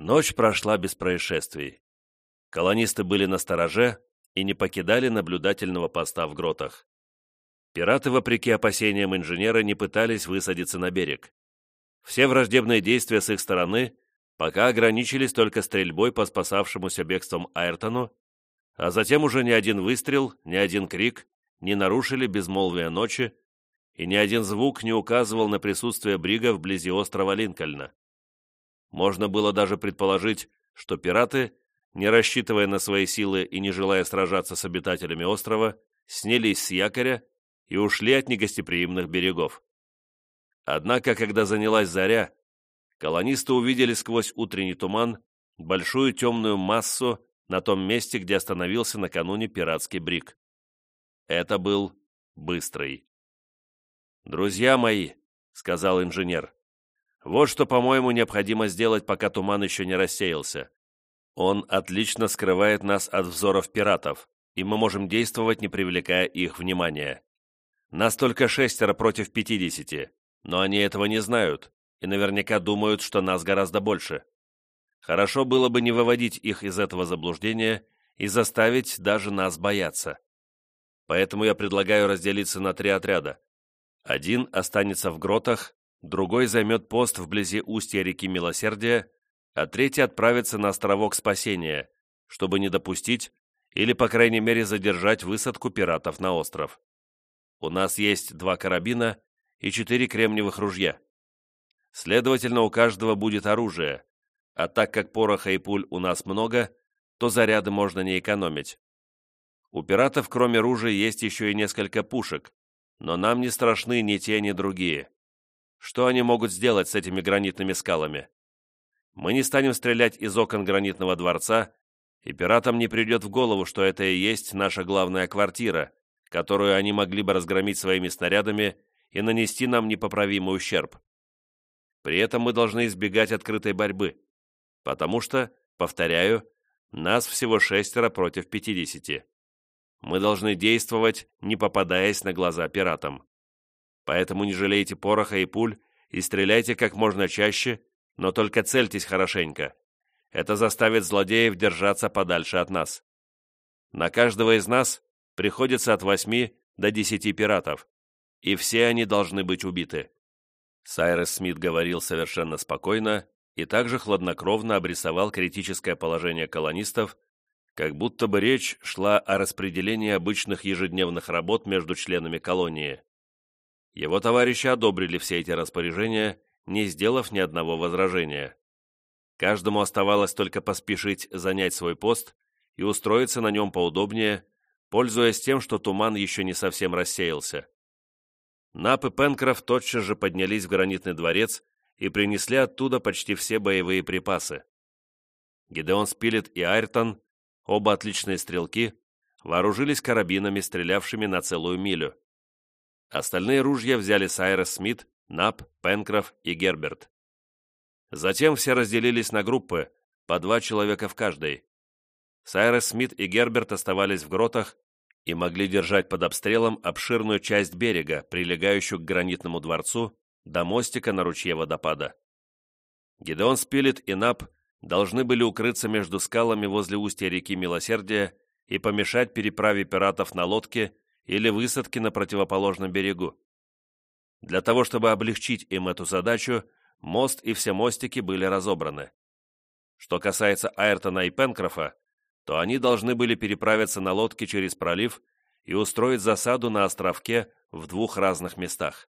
Ночь прошла без происшествий. Колонисты были на стороже и не покидали наблюдательного поста в гротах. Пираты, вопреки опасениям инженера, не пытались высадиться на берег. Все враждебные действия с их стороны пока ограничились только стрельбой по спасавшемуся бегством Айртону, а затем уже ни один выстрел, ни один крик не нарушили безмолвие ночи, и ни один звук не указывал на присутствие Брига вблизи острова Линкольна. Можно было даже предположить, что пираты, не рассчитывая на свои силы и не желая сражаться с обитателями острова, снялись с якоря и ушли от негостеприимных берегов. Однако, когда занялась заря, колонисты увидели сквозь утренний туман большую темную массу на том месте, где остановился накануне пиратский брик. Это был Быстрый. «Друзья мои», — сказал инженер, — «вот что, по-моему, необходимо сделать, пока туман еще не рассеялся. Он отлично скрывает нас от взоров пиратов, и мы можем действовать, не привлекая их внимания. Нас только шестеро против пятидесяти, но они этого не знают и наверняка думают, что нас гораздо больше. Хорошо было бы не выводить их из этого заблуждения и заставить даже нас бояться. Поэтому я предлагаю разделиться на три отряда. Один останется в гротах, другой займет пост вблизи устья реки Милосердия, а третий отправится на островок Спасения, чтобы не допустить или, по крайней мере, задержать высадку пиратов на остров. У нас есть два карабина и четыре кремниевых ружья. Следовательно, у каждого будет оружие, а так как пороха и пуль у нас много, то заряды можно не экономить. У пиратов, кроме ружей, есть еще и несколько пушек, но нам не страшны ни те, ни другие. Что они могут сделать с этими гранитными скалами? Мы не станем стрелять из окон гранитного дворца, и пиратам не придет в голову, что это и есть наша главная квартира, которую они могли бы разгромить своими снарядами и нанести нам непоправимый ущерб. При этом мы должны избегать открытой борьбы, потому что, повторяю, нас всего шестеро против пятидесяти. Мы должны действовать, не попадаясь на глаза пиратам. Поэтому не жалейте пороха и пуль и стреляйте как можно чаще, но только цельтесь хорошенько. Это заставит злодеев держаться подальше от нас. На каждого из нас приходится от восьми до десяти пиратов, и все они должны быть убиты». Сайрес Смит говорил совершенно спокойно и также хладнокровно обрисовал критическое положение колонистов, как будто бы речь шла о распределении обычных ежедневных работ между членами колонии. Его товарищи одобрили все эти распоряжения, не сделав ни одного возражения. Каждому оставалось только поспешить занять свой пост и устроиться на нем поудобнее, пользуясь тем, что туман еще не совсем рассеялся. Нап и Пенкроф тотчас же поднялись в гранитный дворец и принесли оттуда почти все боевые припасы. Гидеон Спилет и Айртон, оба отличные стрелки, вооружились карабинами, стрелявшими на целую милю. Остальные ружья взяли Сайрес Смит, Нап, Пенкроф и Герберт. Затем все разделились на группы, по два человека в каждой. Сайрес Смит и Герберт оставались в гротах и могли держать под обстрелом обширную часть берега, прилегающую к гранитному дворцу, до мостика на ручье водопада. Гидеон Спилет и Нап должны были укрыться между скалами возле устья реки Милосердия и помешать переправе пиратов на лодке или высадке на противоположном берегу. Для того, чтобы облегчить им эту задачу, мост и все мостики были разобраны. Что касается Айртона и Пенкрофа, то они должны были переправиться на лодке через пролив и устроить засаду на островке в двух разных местах.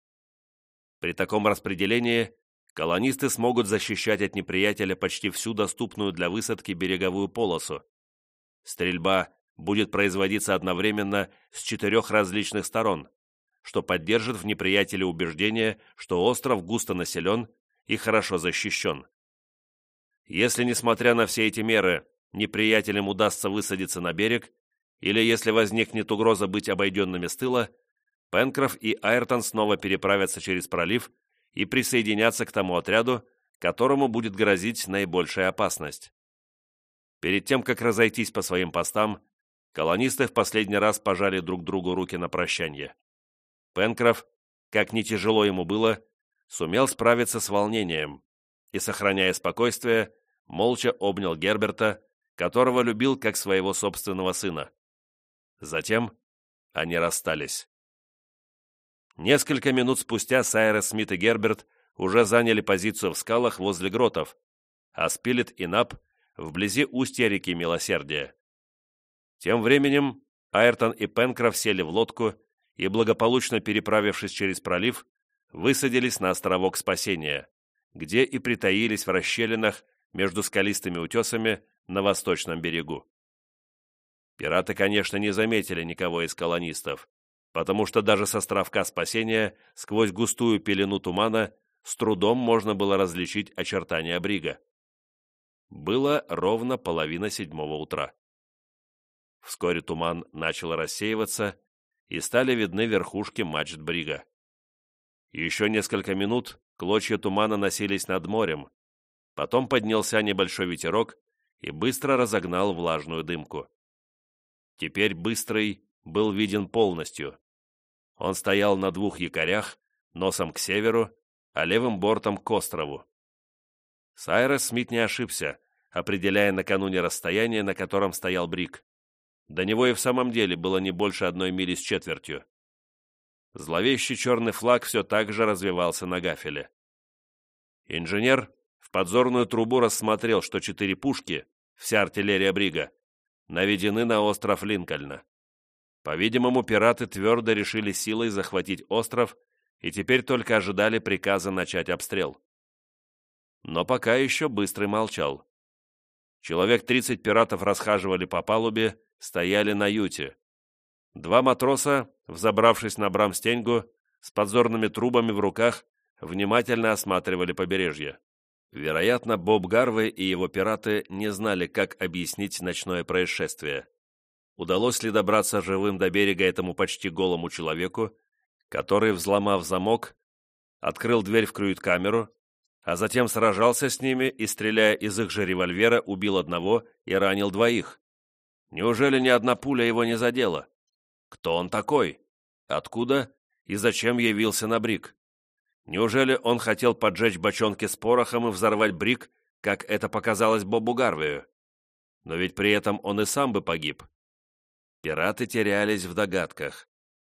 При таком распределении колонисты смогут защищать от неприятеля почти всю доступную для высадки береговую полосу. Стрельба будет производиться одновременно с четырех различных сторон, что поддержит в неприятеле убеждение, что остров густо населен и хорошо защищен. Если, несмотря на все эти меры, неприятелям удастся высадиться на берег, или если возникнет угроза быть обойденными с тыла, Пенкроф и Айртон снова переправятся через пролив и присоединятся к тому отряду, которому будет грозить наибольшая опасность. Перед тем, как разойтись по своим постам, колонисты в последний раз пожали друг другу руки на прощание. Пенкроф, как не тяжело ему было, сумел справиться с волнением и, сохраняя спокойствие, молча обнял Герберта, которого любил как своего собственного сына. Затем они расстались. Несколько минут спустя Сайрес Смит и Герберт уже заняли позицию в скалах возле гротов, а Спилет и Нап вблизи устья реки Милосердия. Тем временем Айртон и Пенкроф сели в лодку и, благополучно переправившись через пролив, высадились на островок Спасения, где и притаились в расщелинах между скалистыми утесами на восточном берегу. Пираты, конечно, не заметили никого из колонистов, потому что даже с островка Спасения сквозь густую пелену тумана с трудом можно было различить очертания брига. Было ровно половина седьмого утра. Вскоре туман начал рассеиваться, и стали видны верхушки мачт брига. Еще несколько минут клочья тумана носились над морем, потом поднялся небольшой ветерок и быстро разогнал влажную дымку. Теперь Быстрый был виден полностью. Он стоял на двух якорях, носом к северу, а левым бортом к острову. Сайрес Смит не ошибся, определяя накануне расстояние, на котором стоял Брик. До него и в самом деле было не больше одной мили с четвертью. Зловещий черный флаг все так же развивался на гафеле. Инженер в подзорную трубу рассмотрел, что четыре пушки, вся артиллерия Брига, наведены на остров Линкольна. По-видимому, пираты твердо решили силой захватить остров и теперь только ожидали приказа начать обстрел. Но пока еще Быстрый молчал. Человек тридцать пиратов расхаживали по палубе, стояли на юте. Два матроса, взобравшись на брамстеньгу, с подзорными трубами в руках, внимательно осматривали побережье. Вероятно, Боб Гарвей и его пираты не знали, как объяснить ночное происшествие. Удалось ли добраться живым до берега этому почти голому человеку, который, взломав замок, открыл дверь в крюит-камеру, а затем сражался с ними и, стреляя из их же револьвера, убил одного и ранил двоих. Неужели ни одна пуля его не задела? Кто он такой? Откуда и зачем явился на брик? Неужели он хотел поджечь бочонки с порохом и взорвать брик, как это показалось Бобу Гарвию? Но ведь при этом он и сам бы погиб. Пираты терялись в догадках.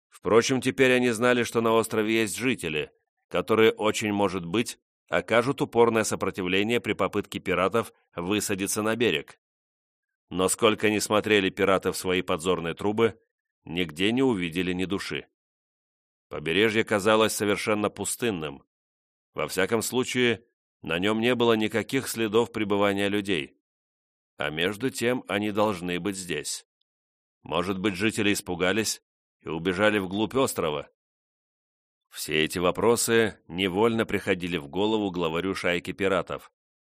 Впрочем, теперь они знали, что на острове есть жители, которые, очень может быть, окажут упорное сопротивление при попытке пиратов высадиться на берег но сколько ни смотрели пираты в свои подзорные трубы, нигде не увидели ни души. Побережье казалось совершенно пустынным. Во всяком случае, на нем не было никаких следов пребывания людей. А между тем они должны быть здесь. Может быть, жители испугались и убежали вглубь острова? Все эти вопросы невольно приходили в голову главарю шайки пиратов,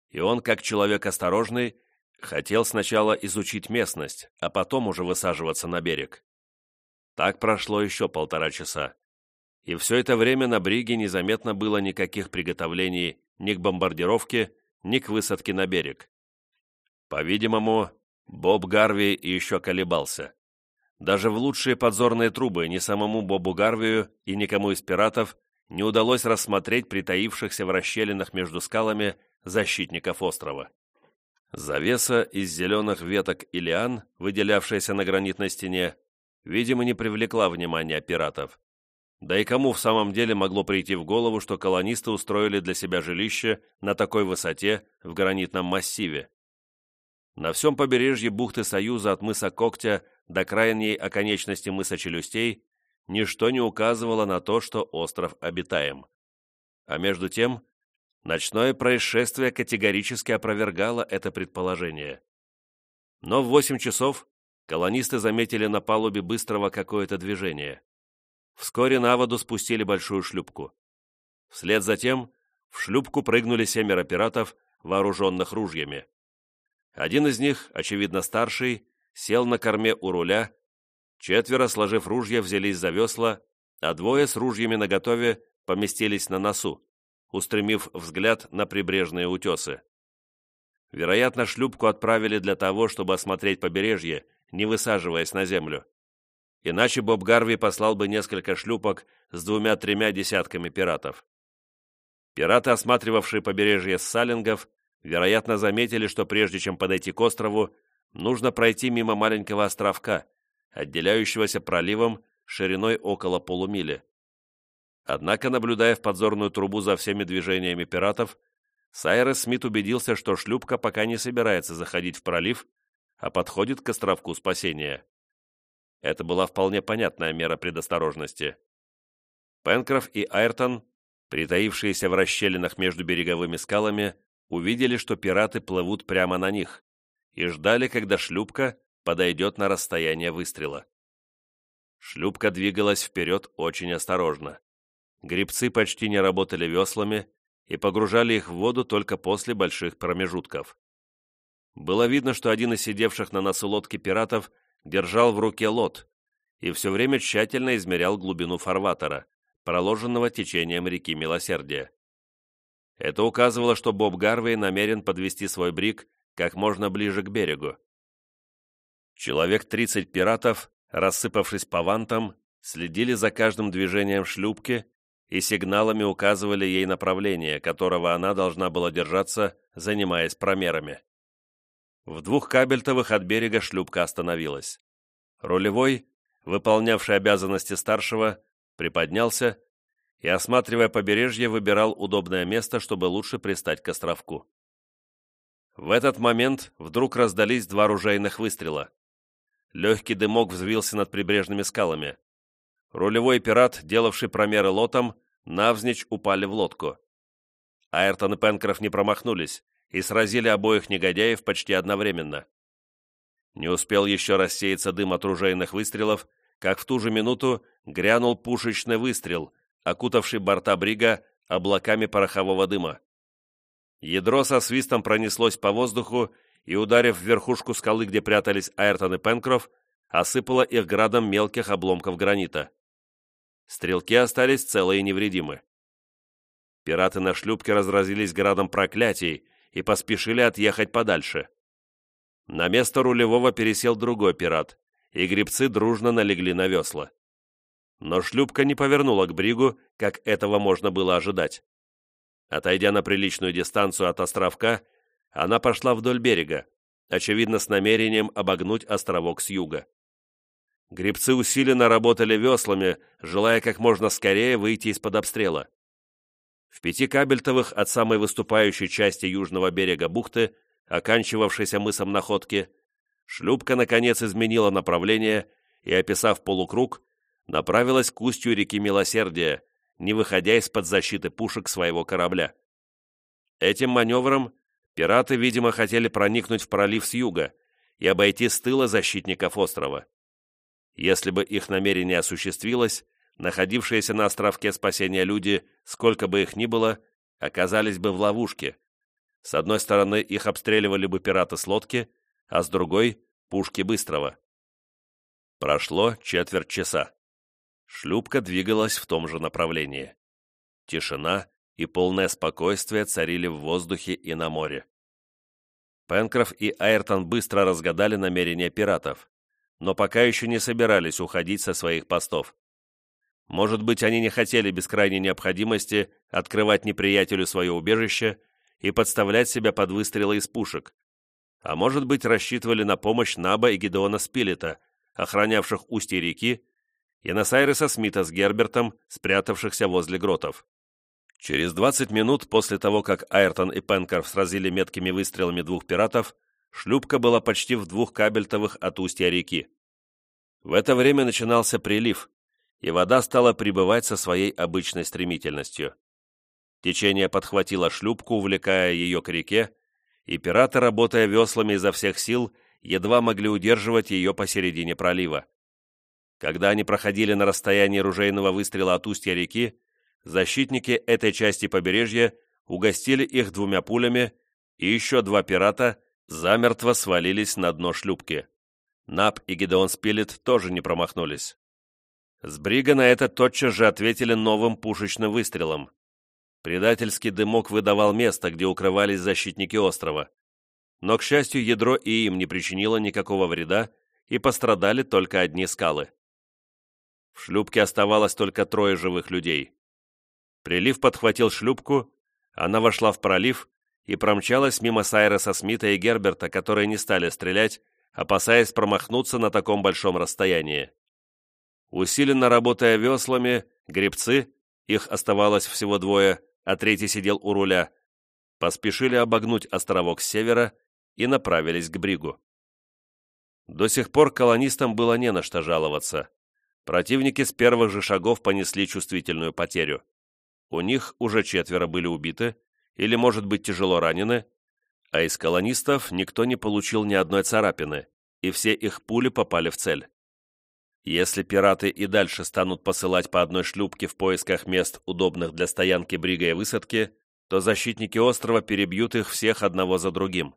и он, как человек осторожный, Хотел сначала изучить местность, а потом уже высаживаться на берег. Так прошло еще полтора часа. И все это время на бриге незаметно было никаких приготовлений ни к бомбардировке, ни к высадке на берег. По-видимому, Боб Гарви еще колебался. Даже в лучшие подзорные трубы ни самому Бобу Гарвию и никому из пиратов не удалось рассмотреть притаившихся в расщелинах между скалами защитников острова. Завеса из зеленых веток и лиан, выделявшаяся на гранитной стене, видимо, не привлекла внимания пиратов. Да и кому в самом деле могло прийти в голову, что колонисты устроили для себя жилище на такой высоте в гранитном массиве? На всем побережье бухты Союза от мыса Когтя до крайней оконечности мыса Челюстей ничто не указывало на то, что остров обитаем. А между тем, Ночное происшествие категорически опровергало это предположение. Но в восемь часов колонисты заметили на палубе быстрого какое-то движение. Вскоре на воду спустили большую шлюпку. Вслед за тем в шлюпку прыгнули семеро пиратов, вооруженных ружьями. Один из них, очевидно старший, сел на корме у руля, четверо, сложив ружья, взялись за весла, а двое с ружьями наготове поместились на носу устремив взгляд на прибрежные утесы. Вероятно, шлюпку отправили для того, чтобы осмотреть побережье, не высаживаясь на землю. Иначе Боб Гарви послал бы несколько шлюпок с двумя-тремя десятками пиратов. Пираты, осматривавшие побережье с салингов, вероятно, заметили, что прежде чем подойти к острову, нужно пройти мимо маленького островка, отделяющегося проливом шириной около полумили. Однако, наблюдая в подзорную трубу за всеми движениями пиратов, Сайрес Смит убедился, что шлюпка пока не собирается заходить в пролив, а подходит к островку спасения. Это была вполне понятная мера предосторожности. Пенкроф и Айртон, притаившиеся в расщелинах между береговыми скалами, увидели, что пираты плывут прямо на них, и ждали, когда шлюпка подойдет на расстояние выстрела. Шлюпка двигалась вперед очень осторожно. Грибцы почти не работали веслами и погружали их в воду только после больших промежутков. Было видно, что один из сидевших на носу лодки пиратов держал в руке лот и все время тщательно измерял глубину фарватера, проложенного течением реки Милосердия. Это указывало, что Боб Гарвей намерен подвести свой брик как можно ближе к берегу. Человек 30 пиратов, рассыпавшись по вантам, следили за каждым движением шлюпки и сигналами указывали ей направление, которого она должна была держаться, занимаясь промерами. В двух кабельтовых от берега шлюпка остановилась. Рулевой, выполнявший обязанности старшего, приподнялся и, осматривая побережье, выбирал удобное место, чтобы лучше пристать к островку. В этот момент вдруг раздались два ружейных выстрела. Легкий дымок взвился над прибрежными скалами. Рулевой пират, делавший промеры лотом, навзничь упали в лодку. Айртон и Пенкроф не промахнулись, и сразили обоих негодяев почти одновременно. Не успел еще рассеяться дым от ружейных выстрелов, как в ту же минуту грянул пушечный выстрел, окутавший борта брига облаками порохового дыма. Ядро со свистом пронеслось по воздуху и, ударив в верхушку скалы, где прятались Айртон и Пенкроф, осыпало их градом мелких обломков гранита. Стрелки остались целы и невредимы. Пираты на шлюпке разразились градом проклятий, и поспешили отъехать подальше. На место рулевого пересел другой пират, и грибцы дружно налегли на весла. Но шлюпка не повернула к бригу, как этого можно было ожидать. Отойдя на приличную дистанцию от островка, она пошла вдоль берега, очевидно с намерением обогнуть островок с юга. Грибцы усиленно работали веслами, желая как можно скорее выйти из-под обстрела. В пяти кабельтовых от самой выступающей части южного берега бухты, оканчивавшейся мысом Находки, шлюпка, наконец, изменила направление и, описав полукруг, направилась к устью реки Милосердия, не выходя из-под защиты пушек своего корабля. Этим маневром пираты, видимо, хотели проникнуть в пролив с юга и обойти с тыла защитников острова. Если бы их намерение осуществилось, находившиеся на островке спасения люди, сколько бы их ни было, оказались бы в ловушке. С одной стороны, их обстреливали бы пираты с лодки, а с другой — пушки Быстрого. Прошло четверть часа. Шлюпка двигалась в том же направлении. Тишина и полное спокойствие царили в воздухе и на море. Пенкроф и Айртон быстро разгадали намерения пиратов, но пока еще не собирались уходить со своих постов. Может быть, они не хотели без крайней необходимости открывать неприятелю свое убежище и подставлять себя под выстрелы из пушек. А может быть, рассчитывали на помощь Наба и Гедеона Спилета, охранявших устье реки, и на Сайреса Смита с Гербертом, спрятавшихся возле гротов. Через 20 минут после того, как Айртон и Пенкер сразили меткими выстрелами двух пиратов, шлюпка была почти в двух кабельтовых от устья реки. В это время начинался прилив, и вода стала прибывать со своей обычной стремительностью. Течение подхватило шлюпку, увлекая ее к реке, и пираты, работая веслами изо всех сил, едва могли удерживать ее посередине пролива. Когда они проходили на расстоянии ружейного выстрела от устья реки, защитники этой части побережья угостили их двумя пулями, и еще два пирата замертво свалились на дно шлюпки. Нап и Гидеон Спилет тоже не промахнулись. С брига на это тотчас же ответили новым пушечным выстрелом. Предательский дымок выдавал место, где укрывались защитники острова. Но, к счастью, ядро и им не причинило никакого вреда, и пострадали только одни скалы. В шлюпке оставалось только трое живых людей. Прилив подхватил шлюпку, она вошла в пролив и промчалась мимо Сайреса Смита и Герберта, которые не стали стрелять, опасаясь промахнуться на таком большом расстоянии. Усиленно работая веслами, гребцы, их оставалось всего двое, а третий сидел у руля, поспешили обогнуть островок с севера и направились к Бригу. До сих пор колонистам было не на что жаловаться. Противники с первых же шагов понесли чувствительную потерю. У них уже четверо были убиты, или, может быть, тяжело ранены, а из колонистов никто не получил ни одной царапины, и все их пули попали в цель. Если пираты и дальше станут посылать по одной шлюпке в поисках мест, удобных для стоянки брига и высадки, то защитники острова перебьют их всех одного за другим.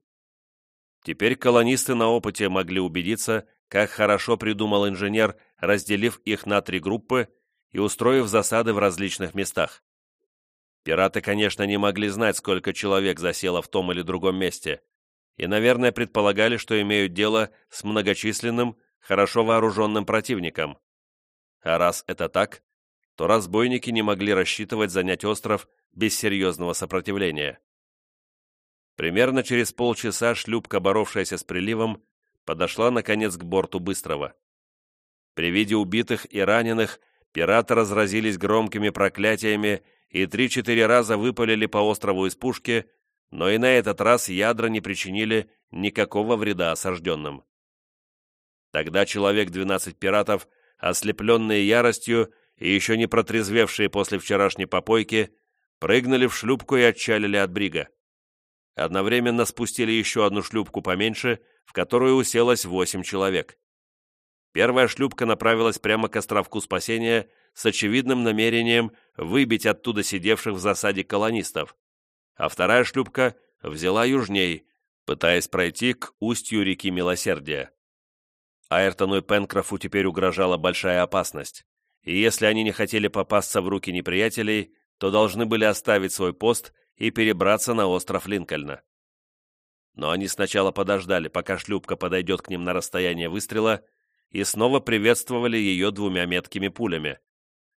Теперь колонисты на опыте могли убедиться, как хорошо придумал инженер, разделив их на три группы и устроив засады в различных местах. Пираты, конечно, не могли знать, сколько человек засело в том или другом месте, и, наверное, предполагали, что имеют дело с многочисленным, хорошо вооруженным противником. А раз это так, то разбойники не могли рассчитывать занять остров без серьезного сопротивления. Примерно через полчаса шлюпка, боровшаяся с приливом, подошла, наконец, к борту Быстрого. При виде убитых и раненых пираты разразились громкими проклятиями и три-четыре раза выпалили по острову из пушки, но и на этот раз ядра не причинили никакого вреда осажденным. Тогда человек 12 пиратов, ослепленные яростью и еще не протрезвевшие после вчерашней попойки, прыгнули в шлюпку и отчалили от брига. Одновременно спустили еще одну шлюпку поменьше, в которую уселось восемь человек. Первая шлюпка направилась прямо к островку спасения с очевидным намерением выбить оттуда сидевших в засаде колонистов, а вторая шлюпка взяла южней, пытаясь пройти к устью реки Милосердия. Айртону и Пенкрофу теперь угрожала большая опасность, и если они не хотели попасться в руки неприятелей, то должны были оставить свой пост и перебраться на остров Линкольна. Но они сначала подождали, пока шлюпка подойдет к ним на расстояние выстрела, и снова приветствовали ее двумя меткими пулями.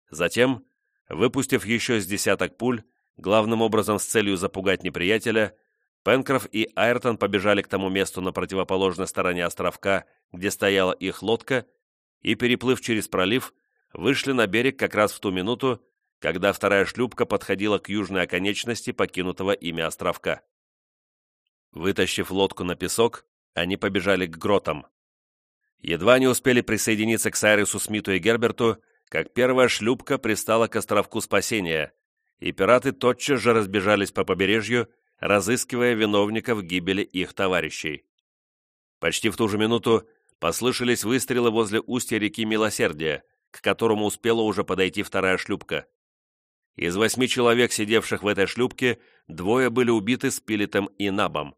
Затем, выпустив еще с десяток пуль, главным образом с целью запугать неприятеля, Пенкроф и Айртон побежали к тому месту на противоположной стороне островка, где стояла их лодка, и, переплыв через пролив, вышли на берег как раз в ту минуту, когда вторая шлюпка подходила к южной оконечности покинутого ими островка. Вытащив лодку на песок, они побежали к гротам. Едва они успели присоединиться к Сайрису Смиту и Герберту, как первая шлюпка пристала к островку спасения, и пираты тотчас же разбежались по побережью, разыскивая виновников гибели их товарищей. Почти в ту же минуту послышались выстрелы возле устья реки Милосердия, к которому успела уже подойти вторая шлюпка. Из восьми человек, сидевших в этой шлюпке, двое были убиты Спилетом и Набом.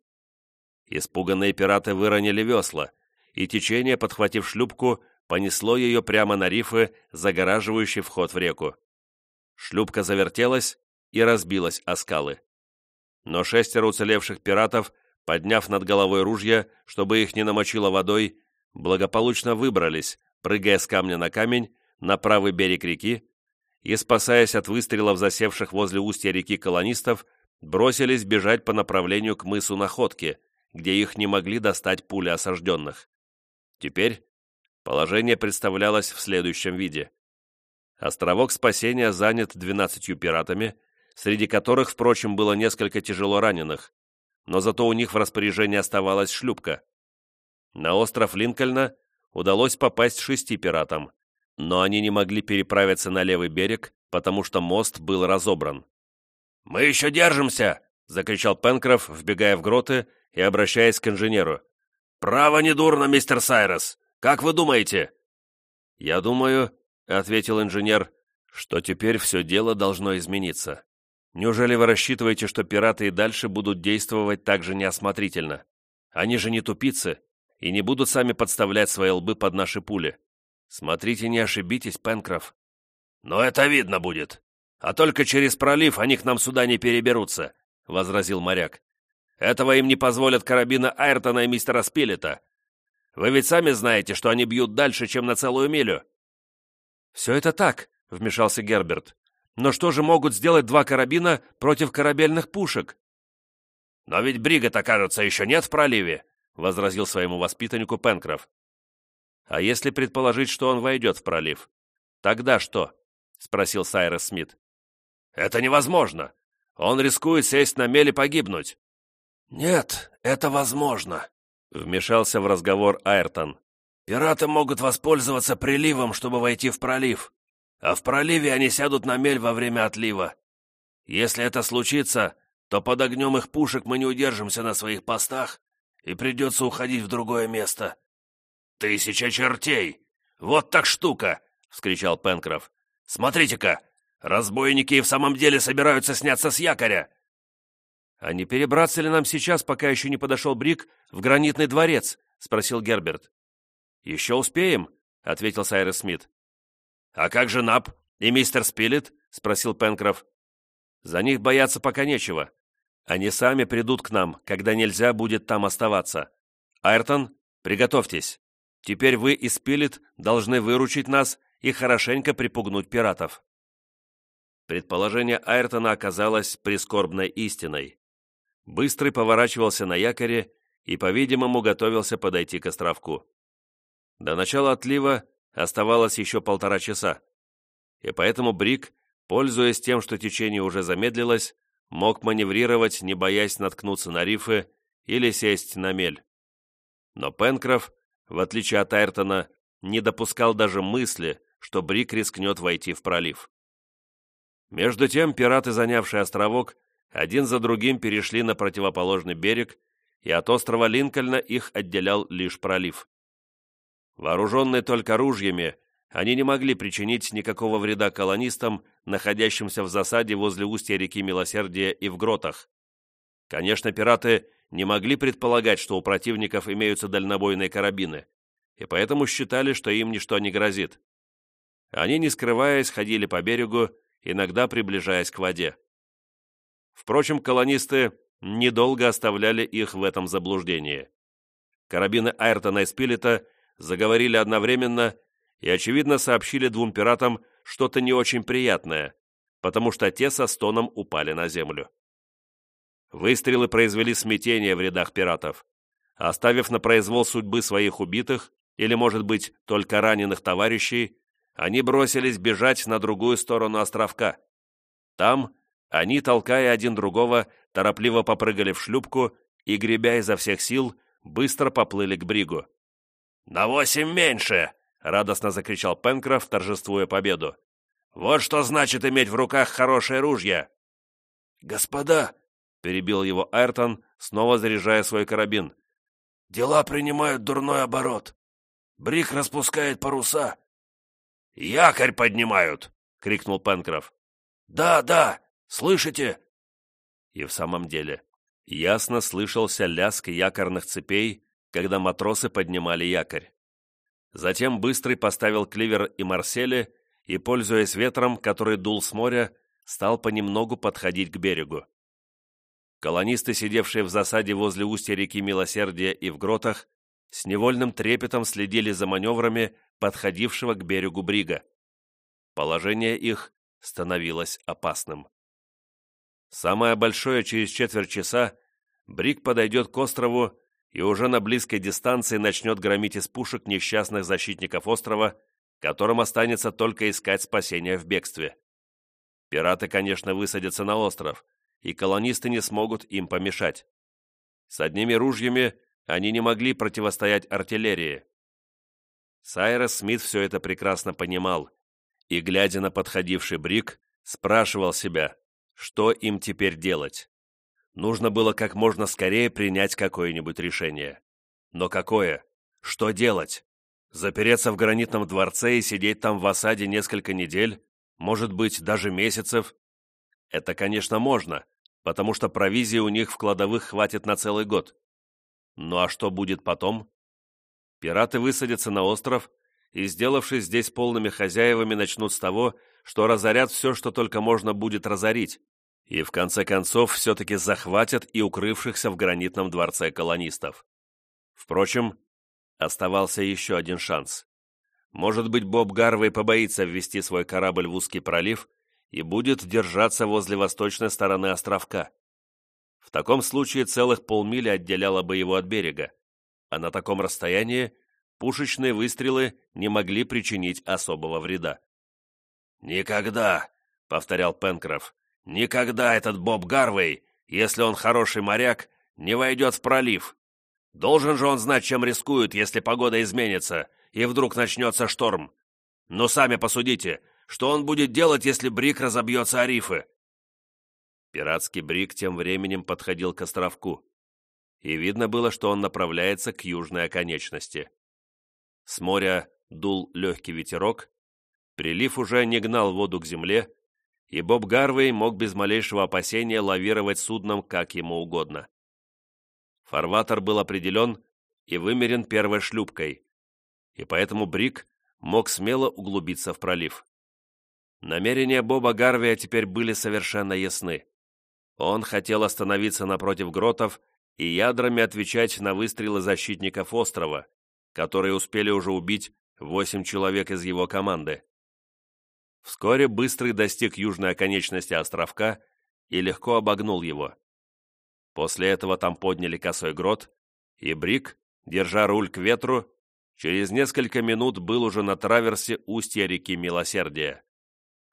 Испуганные пираты выронили весла, и течение, подхватив шлюпку, понесло ее прямо на рифы, загораживающие вход в реку. Шлюпка завертелась и разбилась о скалы. Но шестеро уцелевших пиратов, подняв над головой ружья, чтобы их не намочило водой, благополучно выбрались, прыгая с камня на камень, на правый берег реки, и, спасаясь от выстрелов засевших возле устья реки колонистов, бросились бежать по направлению к мысу Находки, где их не могли достать пули осажденных. Теперь положение представлялось в следующем виде. Островок спасения занят двенадцатью пиратами, среди которых, впрочем, было несколько тяжело раненых, но зато у них в распоряжении оставалась шлюпка. На остров Линкольна удалось попасть шести пиратам, но они не могли переправиться на левый берег, потому что мост был разобран. «Мы еще держимся!» — закричал Пенкроф, вбегая в гроты и обращаясь к инженеру. «Право не дурно, мистер Сайрес. Как вы думаете?» «Я думаю», — ответил инженер, — «что теперь все дело должно измениться. Неужели вы рассчитываете, что пираты и дальше будут действовать так же неосмотрительно? Они же не тупицы и не будут сами подставлять свои лбы под наши пули. Смотрите, не ошибитесь, Пенкроф». «Но это видно будет. А только через пролив они к нам сюда не переберутся», — возразил моряк. Этого им не позволят карабины Айртона и мистера Спилета. Вы ведь сами знаете, что они бьют дальше, чем на целую милю». «Все это так», — вмешался Герберт. «Но что же могут сделать два карабина против корабельных пушек?» «Но ведь Брига-то, кажется, еще нет в проливе», — возразил своему воспитаннику Пенкроф. «А если предположить, что он войдет в пролив, тогда что?» — спросил Сайрес Смит. «Это невозможно. Он рискует сесть на мель и погибнуть». «Нет, это возможно», — вмешался в разговор Айртон. «Пираты могут воспользоваться приливом, чтобы войти в пролив, а в проливе они сядут на мель во время отлива. Если это случится, то под огнем их пушек мы не удержимся на своих постах, и придется уходить в другое место». «Тысяча чертей! Вот так штука!» — вскричал Пенкроф. «Смотрите-ка, разбойники и в самом деле собираются сняться с якоря!» «А не перебраться ли нам сейчас, пока еще не подошел Брик, в гранитный дворец?» — спросил Герберт. «Еще успеем», — ответил Сайрес Смит. «А как же Нап и мистер Спилет?» — спросил Пенкроф. «За них бояться пока нечего. Они сами придут к нам, когда нельзя будет там оставаться. Айртон, приготовьтесь. Теперь вы и Спилет должны выручить нас и хорошенько припугнуть пиратов». Предположение Айртона оказалось прискорбной истиной. Быстрый поворачивался на якоре и, по-видимому, готовился подойти к островку. До начала отлива оставалось еще полтора часа, и поэтому Брик, пользуясь тем, что течение уже замедлилось, мог маневрировать, не боясь наткнуться на рифы или сесть на мель. Но Пенкроф, в отличие от Айртона, не допускал даже мысли, что Брик рискнет войти в пролив. Между тем пираты, занявшие островок, один за другим перешли на противоположный берег, и от острова Линкольна их отделял лишь пролив. Вооруженные только ружьями, они не могли причинить никакого вреда колонистам, находящимся в засаде возле устья реки Милосердия и в гротах. Конечно, пираты не могли предполагать, что у противников имеются дальнобойные карабины, и поэтому считали, что им ничто не грозит. Они, не скрываясь, ходили по берегу, иногда приближаясь к воде. Впрочем, колонисты недолго оставляли их в этом заблуждении. Карабины Айртона и Спилета заговорили одновременно и, очевидно, сообщили двум пиратам что-то не очень приятное, потому что те со стоном упали на землю. Выстрелы произвели смятение в рядах пиратов. Оставив на произвол судьбы своих убитых, или, может быть, только раненых товарищей, они бросились бежать на другую сторону островка. Там они, толкая один другого, торопливо попрыгали в шлюпку и, гребя изо всех сил, быстро поплыли к бригу. «На восемь меньше!» — радостно закричал Пенкроф, торжествуя победу. «Вот что значит иметь в руках хорошее ружье!» «Господа!» — перебил его Айртон, снова заряжая свой карабин. «Дела принимают дурной оборот. Брик распускает паруса». «Якорь поднимают!» — крикнул Пенкроф. «Да, да!» Слышите?» И в самом деле, ясно слышался лязг якорных цепей, когда матросы поднимали якорь. Затем Быстрый поставил кливер и Марсели и, пользуясь ветром, который дул с моря, стал понемногу подходить к берегу. Колонисты, сидевшие в засаде возле устья реки Милосердия и в гротах, с невольным трепетом следили за маневрами подходившего к берегу брига. Положение их становилось опасным. Самое большое через четверть часа Брик подойдет к острову и уже на близкой дистанции начнет громить из пушек несчастных защитников острова, которым останется только искать спасения в бегстве. Пираты, конечно, высадятся на остров, и колонисты не смогут им помешать. С одними ружьями они не могли противостоять артиллерии. Сайрес Смит все это прекрасно понимал, и, глядя на подходивший Брик, спрашивал себя, что им теперь делать? Нужно было как можно скорее принять какое-нибудь решение. Но какое? Что делать? Запереться в гранитном дворце и сидеть там в осаде несколько недель? Может быть, даже месяцев? Это, конечно, можно, потому что провизии у них в кладовых хватит на целый год. Ну а что будет потом? Пираты высадятся на остров и, сделавшись здесь полными хозяевами, начнут с того, что разорят все, что только можно будет разорить, и в конце концов все-таки захватят и укрывшихся в гранитном дворце колонистов. Впрочем, оставался еще один шанс. Может быть, Боб Гарвей побоится ввести свой корабль в узкий пролив и будет держаться возле восточной стороны островка. В таком случае целых полмили отделяло бы его от берега, а на таком расстоянии пушечные выстрелы не могли причинить особого вреда. «Никогда», — повторял Пенкроф, — «никогда этот Боб Гарвей, если он хороший моряк, не войдет в пролив. Должен же он знать, чем рискует, если погода изменится, и вдруг начнется шторм. Но сами посудите, что он будет делать, если Брик разобьется о рифы?» Пиратский Брик тем временем подходил к островку, и видно было, что он направляется к южной оконечности. С моря дул легкий ветерок, прилив уже не гнал воду к земле, и Боб Гарвей мог без малейшего опасения лавировать судном как ему угодно. Фарватер был определен и вымерен первой шлюпкой, и поэтому Брик мог смело углубиться в пролив. Намерения Боба Гарвия теперь были совершенно ясны. Он хотел остановиться напротив гротов и ядрами отвечать на выстрелы защитников острова, которые успели уже убить восемь человек из его команды. Вскоре Быстрый достиг южной оконечности островка и легко обогнул его. После этого там подняли косой грот, и Брик, держа руль к ветру, через несколько минут был уже на траверсе устья реки Милосердия.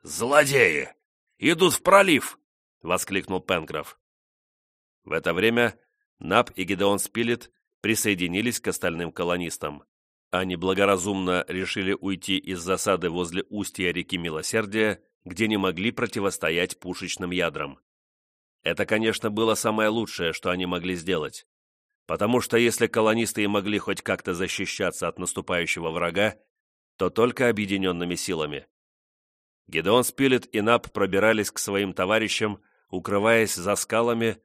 «Злодеи! Идут в пролив!» — воскликнул Пенкроф. В это время Нап и Гедеон Спилет присоединились к остальным колонистам. Они благоразумно решили уйти из засады возле устья реки Милосердия, где не могли противостоять пушечным ядрам. Это, конечно, было самое лучшее, что они могли сделать. Потому что если колонисты и могли хоть как-то защищаться от наступающего врага, то только объединенными силами. Гедеон Спилет и Нап пробирались к своим товарищам, укрываясь за скалами,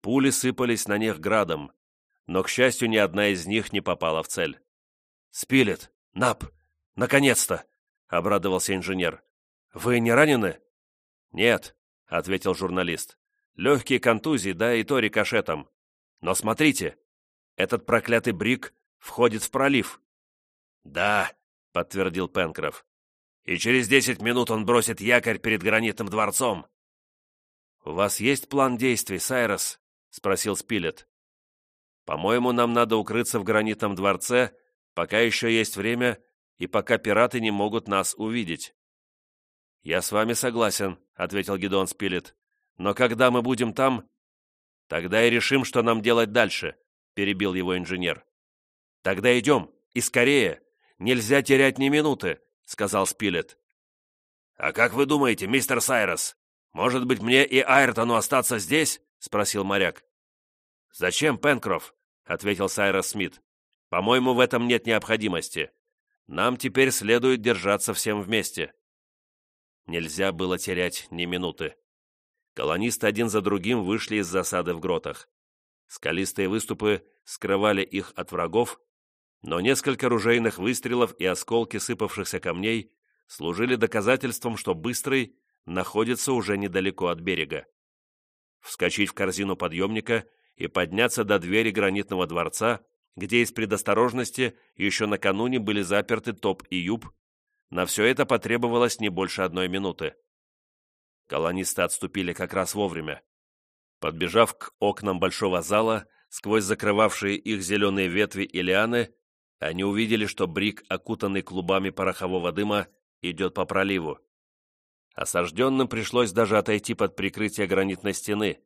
пули сыпались на них градом, но, к счастью, ни одна из них не попала в цель. «Спилет! Нап! Наконец-то!» — обрадовался инженер. «Вы не ранены?» «Нет», — ответил журналист. Легкие контузии, да и то рикошетом. Но смотрите, этот проклятый брик входит в пролив. Да, подтвердил Пенкроф. И через десять минут он бросит якорь перед гранитным дворцом. «У вас есть план действий, Сайрос?» — спросил Спилет. «По-моему, нам надо укрыться в гранитном дворце, пока еще есть время и пока пираты не могут нас увидеть». «Я с вами согласен», — ответил Гедон Спилет. Но когда мы будем там, тогда и решим, что нам делать дальше», — перебил его инженер. «Тогда идем, и скорее. Нельзя терять ни минуты», — сказал Спилет. «А как вы думаете, мистер Сайрос, может быть, мне и Айртону остаться здесь?» — спросил моряк. «Зачем, Пенкроф?» — ответил Сайрос Смит. «По-моему, в этом нет необходимости. Нам теперь следует держаться всем вместе». Нельзя было терять ни минуты колонисты один за другим вышли из засады в гротах. Скалистые выступы скрывали их от врагов, но несколько ружейных выстрелов и осколки сыпавшихся камней служили доказательством, что Быстрый находится уже недалеко от берега. Вскочить в корзину подъемника и подняться до двери гранитного дворца, где из предосторожности еще накануне были заперты Топ и Юб, на все это потребовалось не больше одной минуты. Колонисты отступили как раз вовремя. Подбежав к окнам большого зала, сквозь закрывавшие их зеленые ветви и лианы, они увидели, что Брик, окутанный клубами порохового дыма, идет по проливу. Осажденным пришлось даже отойти под прикрытие гранитной стены,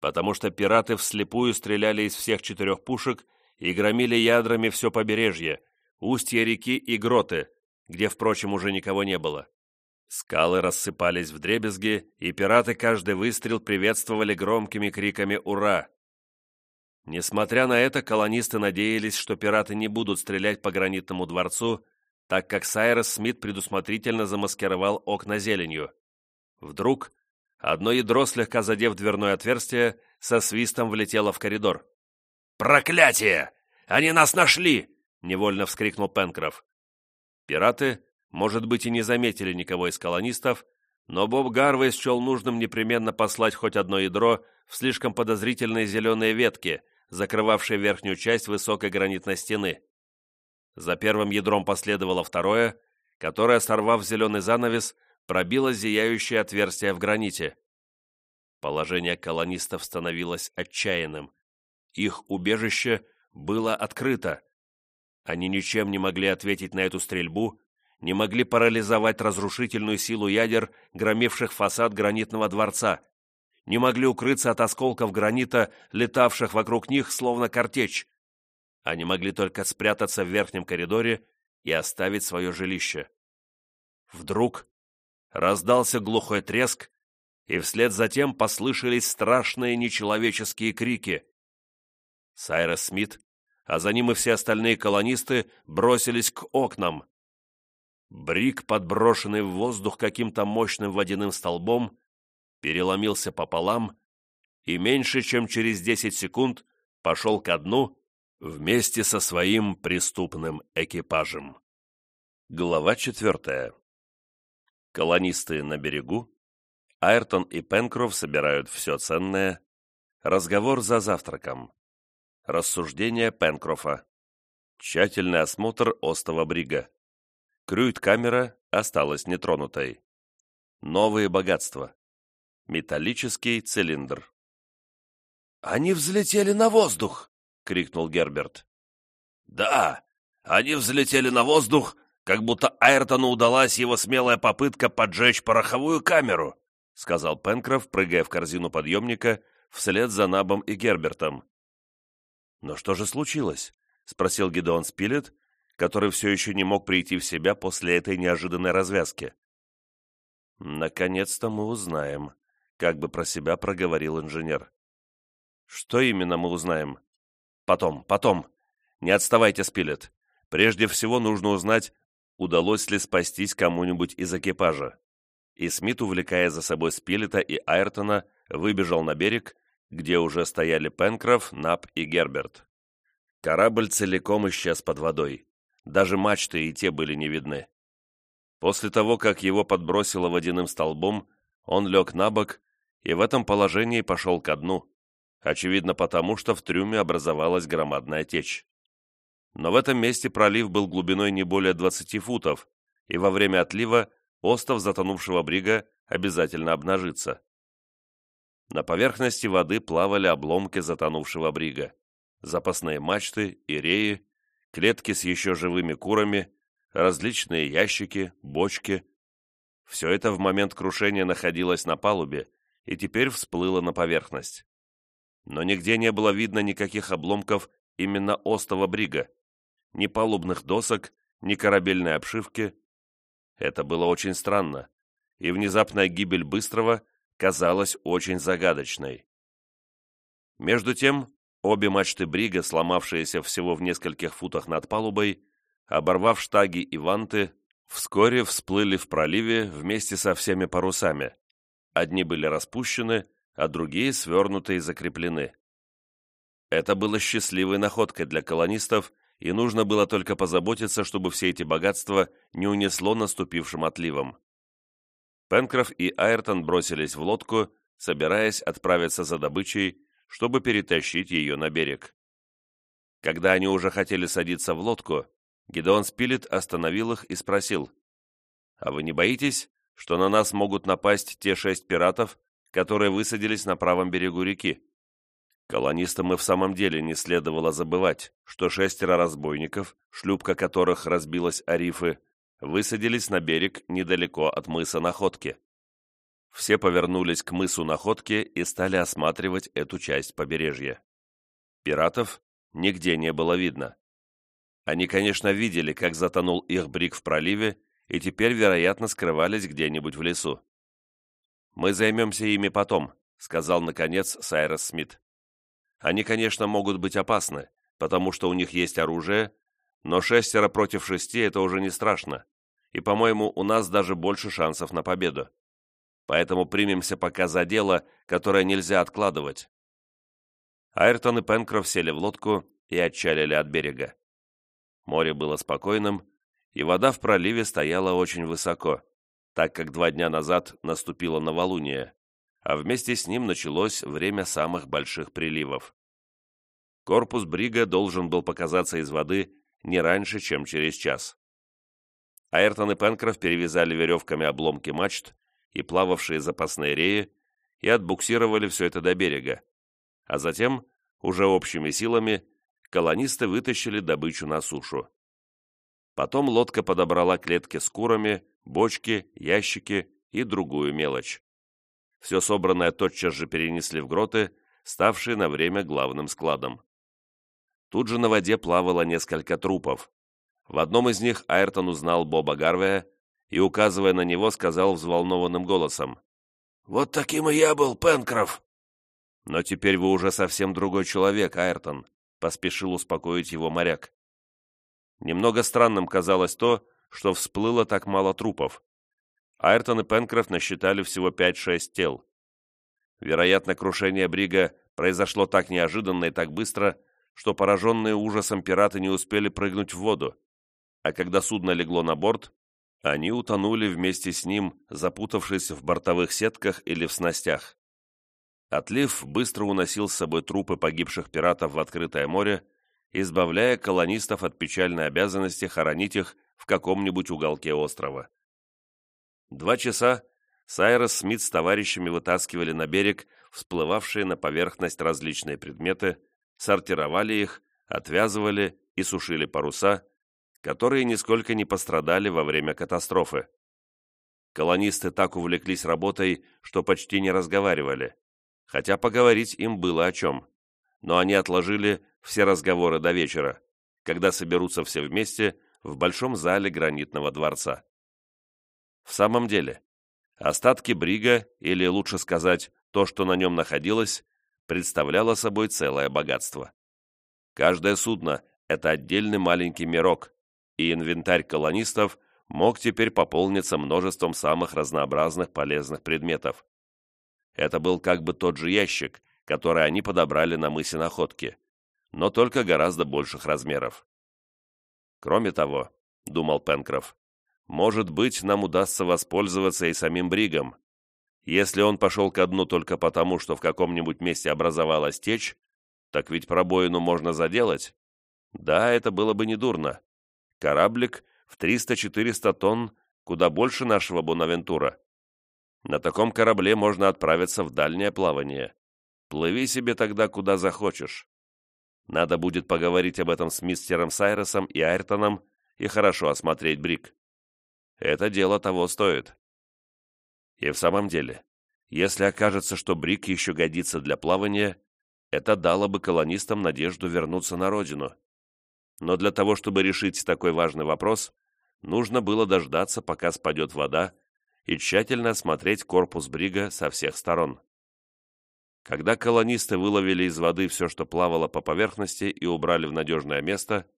потому что пираты вслепую стреляли из всех четырех пушек и громили ядрами все побережье, устья реки и гроты, где, впрочем, уже никого не было. Скалы рассыпались в дребезги, и пираты каждый выстрел приветствовали громкими криками «Ура!». Несмотря на это, колонисты надеялись, что пираты не будут стрелять по гранитному дворцу, так как Сайрос Смит предусмотрительно замаскировал окна зеленью. Вдруг одно ядро, слегка задев дверное отверстие, со свистом влетело в коридор. «Проклятие! Они нас нашли!» — невольно вскрикнул Пенкроф. Пираты, может быть, и не заметили никого из колонистов, но Боб Гарвей счел нужным непременно послать хоть одно ядро в слишком подозрительные зеленые ветки, закрывавшие верхнюю часть высокой гранитной стены. За первым ядром последовало второе, которое, сорвав зеленый занавес, пробило зияющее отверстие в граните. Положение колонистов становилось отчаянным. Их убежище было открыто. Они ничем не могли ответить на эту стрельбу, не могли парализовать разрушительную силу ядер, громивших фасад гранитного дворца, не могли укрыться от осколков гранита, летавших вокруг них, словно картечь. Они могли только спрятаться в верхнем коридоре и оставить свое жилище. Вдруг раздался глухой треск, и вслед за тем послышались страшные нечеловеческие крики. Сайрес Смит, а за ним и все остальные колонисты бросились к окнам. Брик, подброшенный в воздух каким-то мощным водяным столбом, переломился пополам и меньше чем через 10 секунд пошел ко дну вместе со своим преступным экипажем. Глава четвертая. Колонисты на берегу. Айртон и Пенкроф собирают все ценное. Разговор за завтраком. Рассуждение Пенкрофа. Тщательный осмотр остова брига. Крюит-камера осталась нетронутой. Новые богатства. Металлический цилиндр. «Они взлетели на воздух!» — крикнул Герберт. «Да, они взлетели на воздух, как будто Айртону удалась его смелая попытка поджечь пороховую камеру», — сказал Пенкроф, прыгая в корзину подъемника вслед за Набом и Гербертом. «Но что же случилось?» — спросил Гидеон Спилет, который все еще не мог прийти в себя после этой неожиданной развязки. «Наконец-то мы узнаем», — как бы про себя проговорил инженер. «Что именно мы узнаем?» «Потом, потом. Не отставайте, Спилет. Прежде всего нужно узнать, удалось ли спастись кому-нибудь из экипажа». И Смит, увлекая за собой Спилета и Айртона, выбежал на берег, где уже стояли Пенкроф, Нап и Герберт. Корабль целиком исчез под водой. Даже мачты и те были не видны. После того, как его подбросило водяным столбом, он лег на бок и в этом положении пошел ко дну, очевидно потому, что в трюме образовалась громадная течь. Но в этом месте пролив был глубиной не более 20 футов, и во время отлива остов затонувшего брига обязательно обнажится. На поверхности воды плавали обломки затонувшего брига, запасные мачты и реи, клетки с еще живыми курами, различные ящики, бочки. Все это в момент крушения находилось на палубе и теперь всплыло на поверхность. Но нигде не было видно никаких обломков именно остова брига, ни палубных досок, ни корабельной обшивки. Это было очень странно, и внезапная гибель Быстрого казалась очень загадочной. Между тем, Обе мачты брига, сломавшиеся всего в нескольких футах над палубой, оборвав штаги и ванты, вскоре всплыли в проливе вместе со всеми парусами. Одни были распущены, а другие свернуты и закреплены. Это было счастливой находкой для колонистов, и нужно было только позаботиться, чтобы все эти богатства не унесло наступившим отливом. Пенкроф и Айртон бросились в лодку, собираясь отправиться за добычей, чтобы перетащить ее на берег. Когда они уже хотели садиться в лодку, Гидеон Спилет остановил их и спросил, «А вы не боитесь, что на нас могут напасть те шесть пиратов, которые высадились на правом берегу реки?» Колонистам и в самом деле не следовало забывать, что шестеро разбойников, шлюпка которых разбилась о рифы, высадились на берег недалеко от мыса Находки. Все повернулись к мысу Находки и стали осматривать эту часть побережья. Пиратов нигде не было видно. Они, конечно, видели, как затонул их брик в проливе, и теперь, вероятно, скрывались где-нибудь в лесу. «Мы займемся ими потом», — сказал, наконец, Сайрос Смит. «Они, конечно, могут быть опасны, потому что у них есть оружие, но шестеро против шести — это уже не страшно, и, по-моему, у нас даже больше шансов на победу поэтому примемся пока за дело, которое нельзя откладывать». Айртон и Пенкроф сели в лодку и отчалили от берега. Море было спокойным, и вода в проливе стояла очень высоко, так как два дня назад наступило новолуние, а вместе с ним началось время самых больших приливов. Корпус брига должен был показаться из воды не раньше, чем через час. Айртон и Пенкроф перевязали веревками обломки мачт и плававшие запасные реи и отбуксировали все это до берега. А затем, уже общими силами, колонисты вытащили добычу на сушу. Потом лодка подобрала клетки с курами, бочки, ящики и другую мелочь. Все собранное тотчас же перенесли в гроты, ставшие на время главным складом. Тут же на воде плавало несколько трупов. В одном из них Айртон узнал Боба Гарвея и, указывая на него, сказал взволнованным голосом. «Вот таким и я был, Пенкроф!» «Но теперь вы уже совсем другой человек, Айртон», — поспешил успокоить его моряк. Немного странным казалось то, что всплыло так мало трупов. Айртон и Пенкроф насчитали всего 5-6 тел. Вероятно, крушение Брига произошло так неожиданно и так быстро, что пораженные ужасом пираты не успели прыгнуть в воду, а когда судно легло на борт, они утонули вместе с ним, запутавшись в бортовых сетках или в снастях. Отлив быстро уносил с собой трупы погибших пиратов в открытое море, избавляя колонистов от печальной обязанности хоронить их в каком-нибудь уголке острова. Два часа Сайрос Смит с товарищами вытаскивали на берег всплывавшие на поверхность различные предметы, сортировали их, отвязывали и сушили паруса, которые нисколько не пострадали во время катастрофы. Колонисты так увлеклись работой, что почти не разговаривали, хотя поговорить им было о чем, но они отложили все разговоры до вечера, когда соберутся все вместе в большом зале гранитного дворца. В самом деле, остатки брига, или лучше сказать, то, что на нем находилось, представляло собой целое богатство. Каждое судно – это отдельный маленький мирок, и инвентарь колонистов мог теперь пополниться множеством самых разнообразных полезных предметов. Это был как бы тот же ящик, который они подобрали на мысе Находки, но только гораздо больших размеров. Кроме того, думал Пенкроф, может быть, нам удастся воспользоваться и самим Бригом. Если он пошел ко дну только потому, что в каком-нибудь месте образовалась течь, так ведь пробоину можно заделать. Да, это было бы недурно. Кораблик в 300-400 тонн, куда больше нашего Бонавентура. На таком корабле можно отправиться в дальнее плавание. Плыви себе тогда, куда захочешь. Надо будет поговорить об этом с мистером Сайросом и Айртоном и хорошо осмотреть Брик. Это дело того стоит. И в самом деле, если окажется, что Брик еще годится для плавания, это дало бы колонистам надежду вернуться на родину. Но для того, чтобы решить такой важный вопрос, нужно было дождаться, пока спадет вода, и тщательно осмотреть корпус Брига со всех сторон. Когда колонисты выловили из воды все, что плавало по поверхности, и убрали в надежное место,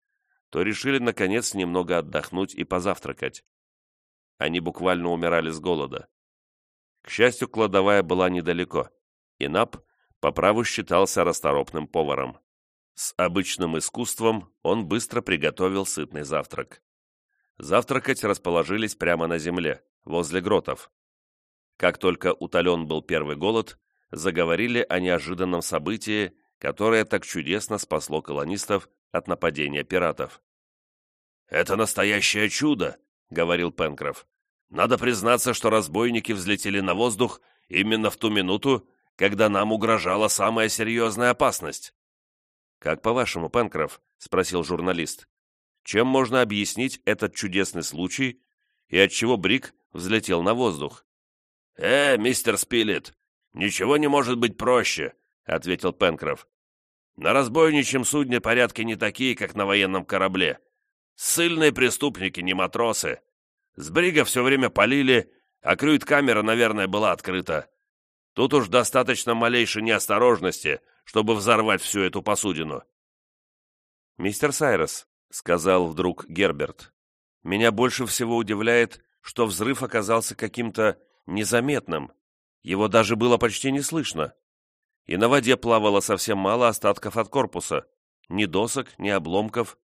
то решили, наконец, немного отдохнуть и позавтракать. Они буквально умирали с голода. К счастью, кладовая была недалеко, и Нап по праву считался расторопным поваром. С обычным искусством он быстро приготовил сытный завтрак. Завтракать расположились прямо на земле, возле гротов. Как только утолен был первый голод, заговорили о неожиданном событии, которое так чудесно спасло колонистов от нападения пиратов. «Это настоящее чудо», — говорил Пенкроф. Надо признаться, что разбойники взлетели на воздух именно в ту минуту, когда нам угрожала самая серьезная опасность. «Как по-вашему, Пенкроф?» — спросил журналист. «Чем можно объяснить этот чудесный случай и отчего Брик взлетел на воздух?» «Э, мистер Спилет, ничего не может быть проще», — ответил Пенкроф. «На разбойничьем судне порядки не такие, как на военном корабле. Сыльные преступники, не матросы. С брига все время полили, а крюит-камера, наверное, была открыта. Тут уж достаточно малейшей неосторожности, чтобы взорвать всю эту посудину. «Мистер Сайрос», — сказал вдруг Герберт, — «меня больше всего удивляет, что взрыв оказался каким-то незаметным. Его даже было почти не слышно. И на воде плавало совсем мало остатков от корпуса. Ни досок, ни обломков.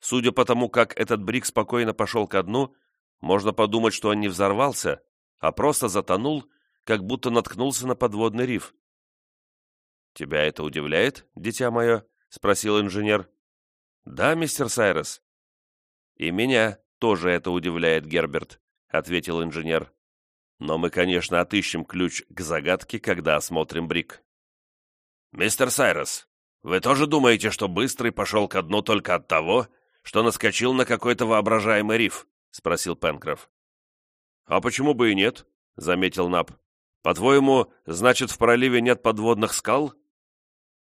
Судя по тому, как этот брик спокойно пошел ко дну, можно подумать, что он не взорвался, а просто затонул, как будто наткнулся на подводный риф. «Тебя это удивляет, дитя мое?» — спросил инженер. «Да, мистер Сайрес». «И меня тоже это удивляет, Герберт», — ответил инженер. Но мы, конечно, отыщем ключ к загадке, когда осмотрим Брик. «Мистер Сайрос, вы тоже думаете, что Быстрый пошел ко дну только от того, что наскочил на какой-то воображаемый риф?» — спросил Пенкроф. «А почему бы и нет?» — заметил Нап. «По-твоему, значит, в проливе нет подводных скал?»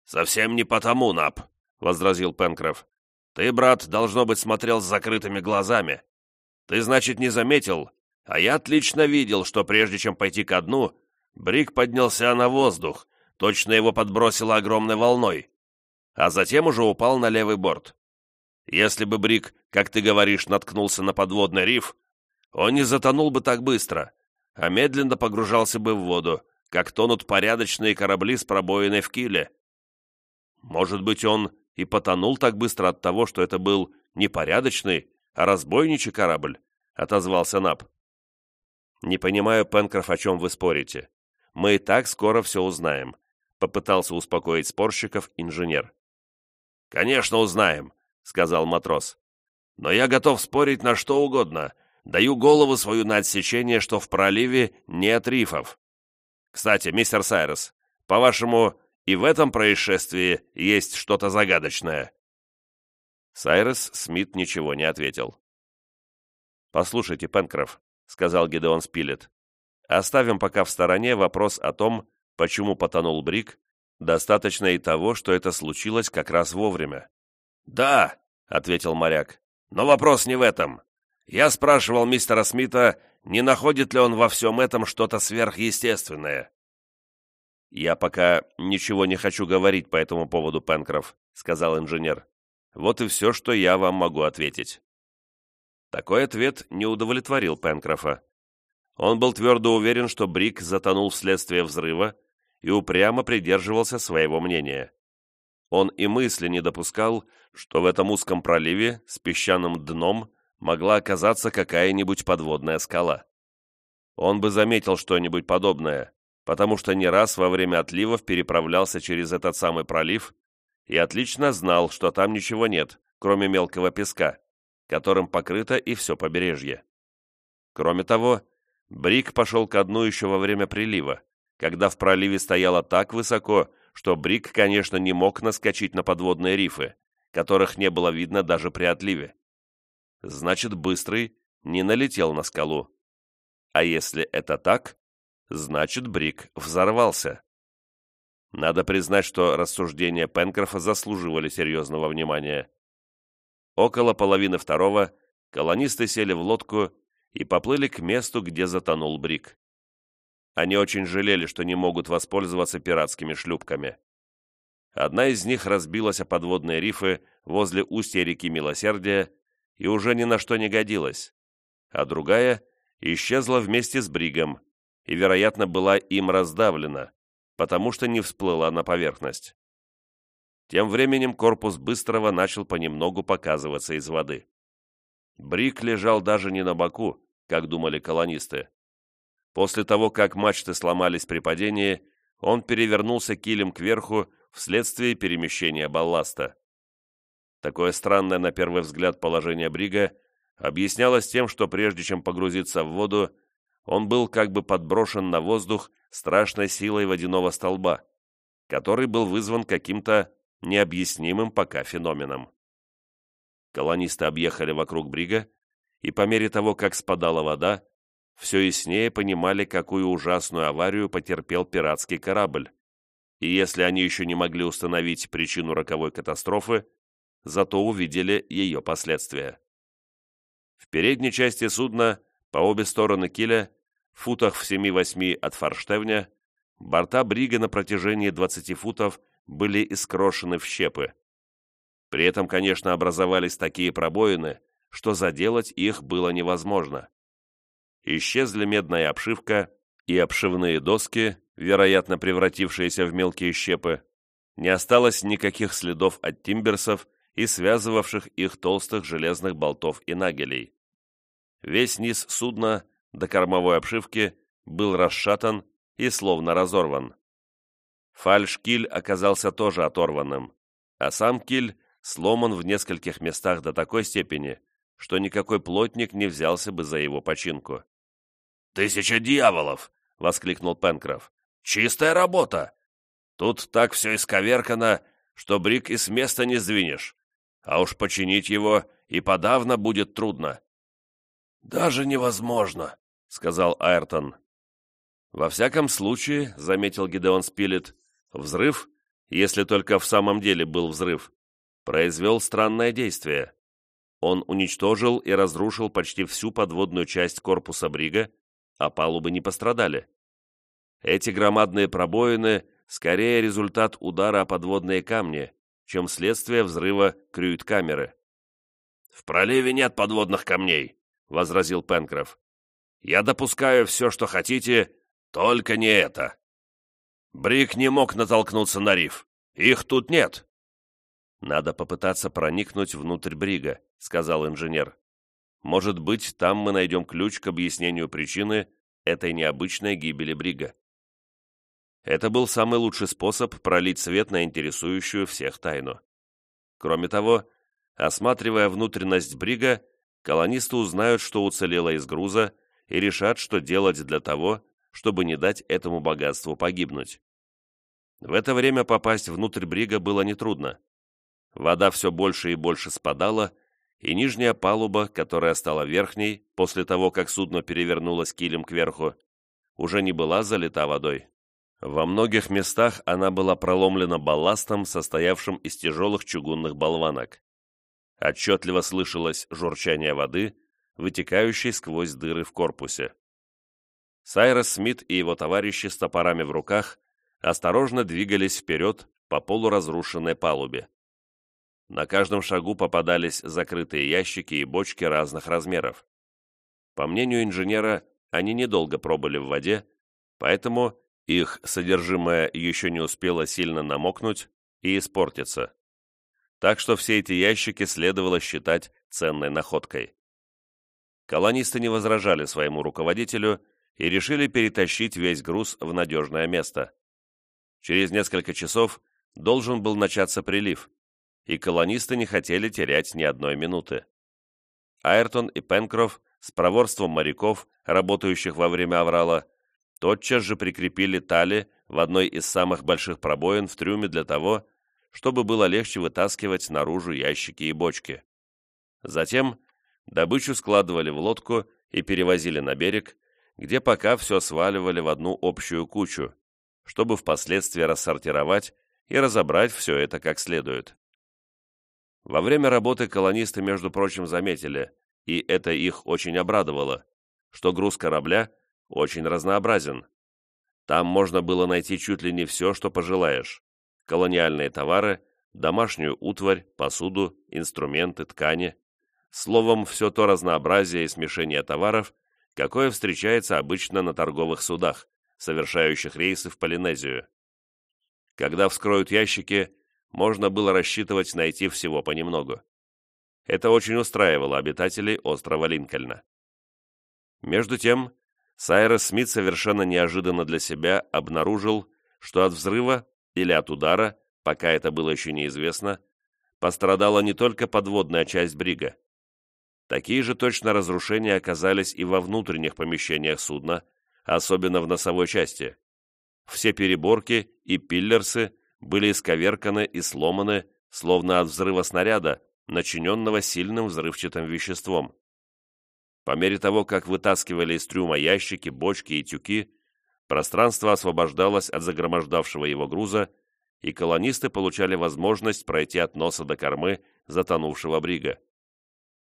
«Совсем не потому, Нап», — возразил Пенкроф. «Ты, брат, должно быть, смотрел с закрытыми глазами. Ты, значит, не заметил, а я отлично видел, что прежде чем пойти ко дну, Брик поднялся на воздух, точно его подбросило огромной волной, а затем уже упал на левый борт. Если бы Брик, как ты говоришь, наткнулся на подводный риф, он не затонул бы так быстро, а медленно погружался бы в воду, как тонут порядочные корабли с пробоиной в киле. Может быть, он и потонул так быстро от того, что это был не порядочный, а разбойничий корабль, отозвался Наб. «Не понимаю, Пенкроф, о чем вы спорите. Мы и так скоро все узнаем», — попытался успокоить спорщиков инженер. «Конечно узнаем», — сказал матрос. «Но я готов спорить на что угодно. Даю голову свою на отсечение, что в проливе нет рифов. Кстати, мистер Сайрес, по-вашему, и в этом происшествии есть что-то загадочное?» Сайрес Смит ничего не ответил. «Послушайте, Пенкроф, — сказал Гедеон Спилет. «Оставим пока в стороне вопрос о том, почему потонул Брик, достаточно и того, что это случилось как раз вовремя». «Да», — ответил моряк, — «но вопрос не в этом. Я спрашивал мистера Смита, не находит ли он во всем этом что-то сверхъестественное». «Я пока ничего не хочу говорить по этому поводу, Пенкроф», — сказал инженер. «Вот и все, что я вам могу ответить». Такой ответ не удовлетворил Пенкрофа. Он был твердо уверен, что Брик затонул вследствие взрыва и упрямо придерживался своего мнения. Он и мысли не допускал, что в этом узком проливе с песчаным дном могла оказаться какая-нибудь подводная скала. Он бы заметил что-нибудь подобное, потому что не раз во время отливов переправлялся через этот самый пролив и отлично знал, что там ничего нет, кроме мелкого песка которым покрыто и все побережье. Кроме того, Брик пошел ко дну еще во время прилива, когда в проливе стояло так высоко, что Брик, конечно, не мог наскочить на подводные рифы, которых не было видно даже при отливе. Значит, Быстрый не налетел на скалу. А если это так, значит, Брик взорвался. Надо признать, что рассуждения Пенкрофа заслуживали серьезного внимания. Около половины второго колонисты сели в лодку и поплыли к месту, где затонул Брик. Они очень жалели, что не могут воспользоваться пиратскими шлюпками. Одна из них разбилась о подводные рифы возле устья реки Милосердия и уже ни на что не годилась, а другая исчезла вместе с Бригом и, вероятно, была им раздавлена, потому что не всплыла на поверхность. Тем временем корпус Быстрого начал понемногу показываться из воды. Брик лежал даже не на боку, как думали колонисты. После того, как мачты сломались при падении, он перевернулся килем кверху вследствие перемещения балласта. Такое странное на первый взгляд положение Брига объяснялось тем, что прежде чем погрузиться в воду, он был как бы подброшен на воздух страшной силой водяного столба, который был вызван каким-то необъяснимым пока феноменом. Колонисты объехали вокруг брига, и по мере того, как спадала вода, все яснее понимали, какую ужасную аварию потерпел пиратский корабль, и если они еще не могли установить причину роковой катастрофы, зато увидели ее последствия. В передней части судна, по обе стороны киля, в футах в 7-8 от форштевня, борта брига на протяжении 20 футов были искрошены в щепы. При этом, конечно, образовались такие пробоины, что заделать их было невозможно. Исчезли медная обшивка и обшивные доски, вероятно, превратившиеся в мелкие щепы. Не осталось никаких следов от тимберсов и связывавших их толстых железных болтов и нагелей. Весь низ судна до кормовой обшивки был расшатан и словно разорван. Фальш-киль оказался тоже оторванным, а сам киль сломан в нескольких местах до такой степени, что никакой плотник не взялся бы за его починку. «Тысяча дьяволов!» — воскликнул Пенкроф. «Чистая работа! Тут так все исковеркано, что брик и с места не сдвинешь, а уж починить его и подавно будет трудно». «Даже невозможно», — сказал Айртон. «Во всяком случае», — заметил Гидеон Спилет, — «взрыв, если только в самом деле был взрыв, произвел странное действие. Он уничтожил и разрушил почти всю подводную часть корпуса брига, а палубы не пострадали. Эти громадные пробоины скорее результат удара о подводные камни, чем следствие взрыва крюит-камеры. «В проливе нет подводных камней», — возразил Пенкроф. «Я допускаю все, что хотите, только не это. Брик не мог натолкнуться на риф. Их тут нет». «Надо попытаться проникнуть внутрь брига», — сказал инженер. «Может быть, там мы найдем ключ к объяснению причины этой необычной гибели брига». Это был самый лучший способ пролить свет на интересующую всех тайну. Кроме того, осматривая внутренность брига, колонисты узнают, что уцелело из груза, и решат, что делать для того, чтобы не дать этому богатству погибнуть. В это время попасть внутрь брига было нетрудно. Вода все больше и больше спадала, и нижняя палуба, которая стала верхней после того, как судно перевернулось килем кверху, уже не была залита водой. Во многих местах она была проломлена балластом, состоявшим из тяжелых чугунных болванок. Отчетливо слышалось журчание воды, вытекающей сквозь дыры в корпусе. Сайрос Смит и его товарищи с топорами в руках осторожно двигались вперед по полуразрушенной палубе. На каждом шагу попадались закрытые ящики и бочки разных размеров. По мнению инженера, они недолго пробыли в воде, поэтому их содержимое еще не успело сильно намокнуть и испортиться. Так что все эти ящики следовало считать ценной находкой. Колонисты не возражали своему руководителю и решили перетащить весь груз в надежное место. Через несколько часов должен был начаться прилив, и колонисты не хотели терять ни одной минуты. Айртон и Пенкроф с проворством моряков, работающих во время аврала, тотчас же прикрепили тали в одной из самых больших пробоин в трюме для того, чтобы было легче вытаскивать наружу ящики и бочки. Затем добычу складывали в лодку и перевозили на берег, где пока все сваливали в одну общую кучу, чтобы впоследствии рассортировать и разобрать все это как следует. Во время работы колонисты, между прочим, заметили, и это их очень обрадовало, что груз корабля очень разнообразен. Там можно было найти чуть ли не все, что пожелаешь. Колониальные товары, домашнюю утварь, посуду, инструменты, ткани. Словом, все то разнообразие и смешение товаров, какое встречается обычно на торговых судах, совершающих рейсы в Полинезию. Когда вскроют ящики, можно было рассчитывать найти всего понемногу. Это очень устраивало обитателей острова Линкольна. Между тем, Сайрес Смит совершенно неожиданно для себя обнаружил, что от взрыва или от удара, пока это было еще неизвестно, пострадала не только подводная часть брига. Такие же точно разрушения оказались и во внутренних помещениях судна, особенно в носовой части. Все переборки и пиллерсы были исковерканы и сломаны, словно от взрыва снаряда, начиненного сильным взрывчатым веществом. По мере того, как вытаскивали из трюма ящики, бочки и тюки, пространство освобождалось от загромождавшего его груза, и колонисты получали возможность пройти от носа до кормы затонувшего брига.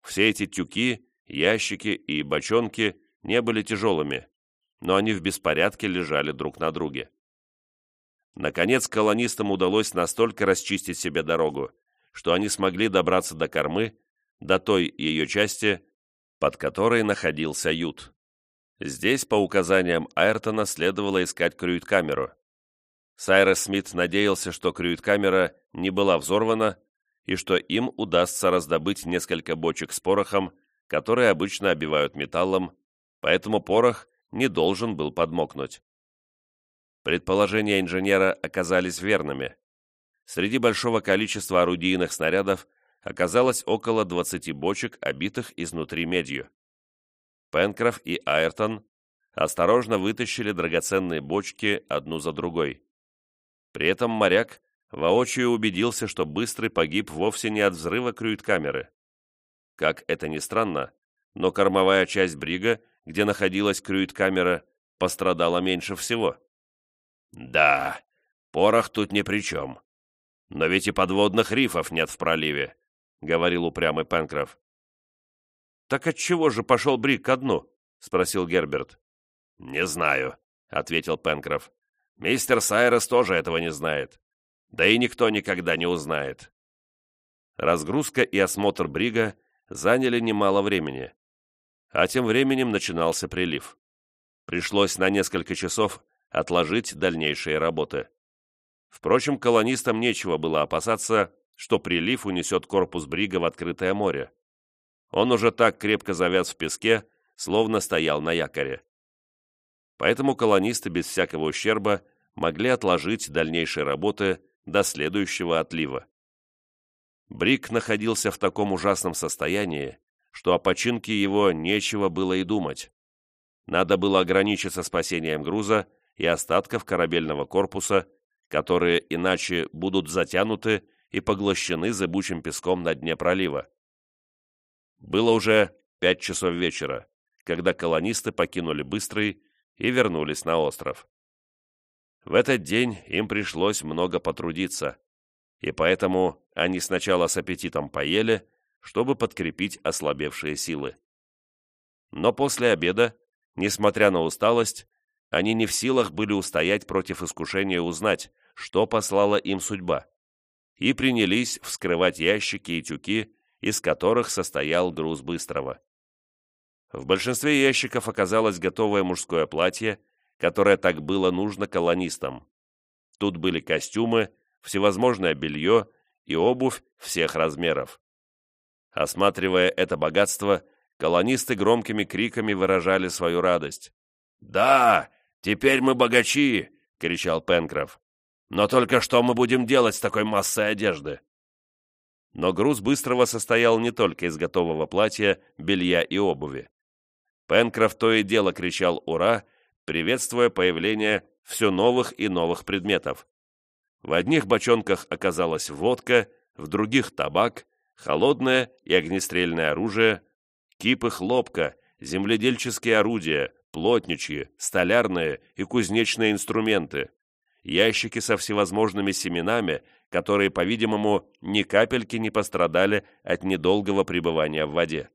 Все эти тюки, ящики и бочонки не были тяжелыми, но они в беспорядке лежали друг на друге. Наконец, колонистам удалось настолько расчистить себе дорогу, что они смогли добраться до кормы, до той ее части, под которой находился ют. Здесь, по указаниям Айртона, следовало искать крюит-камеру. Сайрес Смит надеялся, что крюит-камера не была взорвана и что им удастся раздобыть несколько бочек с порохом, которые обычно обивают металлом, поэтому порох не должен был подмокнуть. Предположения инженера оказались верными. Среди большого количества орудийных снарядов оказалось около 20 бочек, обитых изнутри медью. Пенкроф и Айртон осторожно вытащили драгоценные бочки одну за другой. При этом моряк воочию убедился, что Быстрый погиб вовсе не от взрыва крюит-камеры. Как это ни странно, но кормовая часть брига, где находилась крюит-камера, пострадала меньше всего. «Да, порох тут ни при чем. Но ведь и подводных рифов нет в проливе», — говорил упрямый Пенкроф. «Так отчего же пошел бриг ко дну?» — спросил Герберт. «Не знаю», — ответил Пенкроф. «Мистер Сайрес тоже этого не знает. Да и никто никогда не узнает». Разгрузка и осмотр брига заняли немало времени. А тем временем начинался прилив. Пришлось на несколько часов отложить дальнейшие работы. Впрочем, колонистам нечего было опасаться, что прилив унесет корпус брига в открытое море. Он уже так крепко завяз в песке, словно стоял на якоре. Поэтому колонисты без всякого ущерба могли отложить дальнейшие работы до следующего отлива. Брик находился в таком ужасном состоянии, что о починке его нечего было и думать. Надо было ограничиться спасением груза и остатков корабельного корпуса, которые иначе будут затянуты и поглощены зыбучим песком на дне пролива. Было уже пять часов вечера, когда колонисты покинули Быстрый и вернулись на остров. В этот день им пришлось много потрудиться, и поэтому они сначала с аппетитом поели, чтобы подкрепить ослабевшие силы. Но после обеда, несмотря на усталость, они не в силах были устоять против искушения узнать, что послала им судьба, и принялись вскрывать ящики и тюки, из которых состоял груз Быстрого. В большинстве ящиков оказалось готовое мужское платье, которое так было нужно колонистам. Тут были костюмы, всевозможное белье и обувь всех размеров. Осматривая это богатство, колонисты громкими криками выражали свою радость. «Да, теперь мы богачи!» — кричал Пенкроф. «Но только что мы будем делать с такой массой одежды?» Но груз Быстрого состоял не только из готового платья, белья и обуви. Пенкроф то и дело кричал «Ура!», приветствуя появление все новых и новых предметов. В одних бочонках оказалась водка, в других – табак, холодное и огнестрельное оружие, кипы хлопка, земледельческие орудия, плотничьи, столярные и кузнечные инструменты, ящики со всевозможными семенами, которые, по-видимому, ни капельки не пострадали от недолгого пребывания в воде.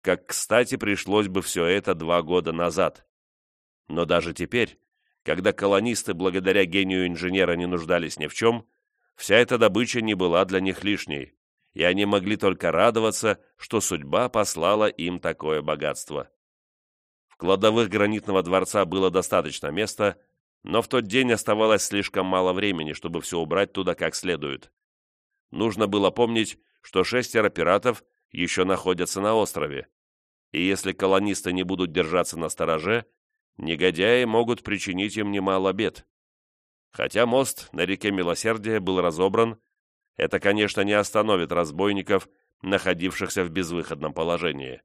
Как кстати пришлось бы все это два года назад. Но даже теперь, когда колонисты благодаря гению инженера не нуждались ни в чем, вся эта добыча не была для них лишней, и они могли только радоваться, что судьба послала им такое богатство. В кладовых гранитного дворца было достаточно места, но в тот день оставалось слишком мало времени, чтобы все убрать туда как следует. Нужно было помнить, что шестеро пиратов еще находятся на острове, и если колонисты не будут держаться на стороже, негодяи могут причинить им немало бед. Хотя мост на реке Милосердия был разобран, это, конечно, не остановит разбойников, находившихся в безвыходном положении.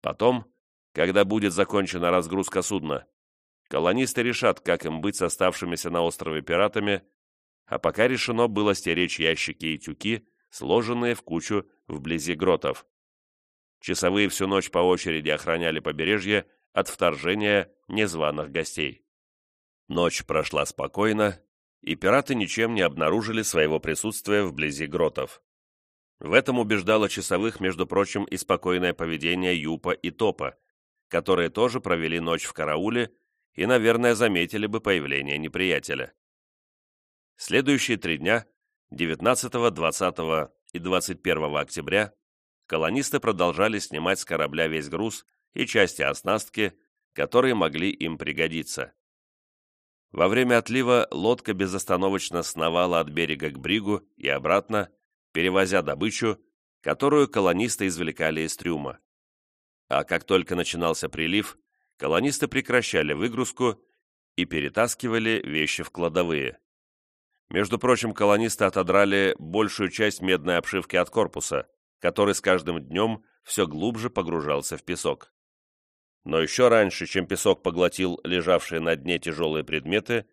Потом, когда будет закончена разгрузка судна, колонисты решат, как им быть с оставшимися на острове пиратами, а пока решено было стеречь ящики и тюки, сложенные в кучу вблизи гротов. Часовые всю ночь по очереди охраняли побережье от вторжения незваных гостей. Ночь прошла спокойно, и пираты ничем не обнаружили своего присутствия вблизи гротов. В этом убеждало часовых, между прочим, и спокойное поведение Юпа и Топа, которые тоже провели ночь в карауле и, наверное, заметили бы появление неприятеля. Следующие три дня, 19, 20 и 21 октября, колонисты продолжали снимать с корабля весь груз и части оснастки, которые могли им пригодиться. Во время отлива лодка безостановочно сновала от берега к бригу и обратно, перевозя добычу, которую колонисты извлекали из трюма. А как только начинался прилив, колонисты прекращали выгрузку и перетаскивали вещи в кладовые. Между прочим, колонисты отодрали большую часть медной обшивки от корпуса, который с каждым днем все глубже погружался в песок. Но еще раньше, чем песок поглотил лежавшие на дне тяжелые предметы,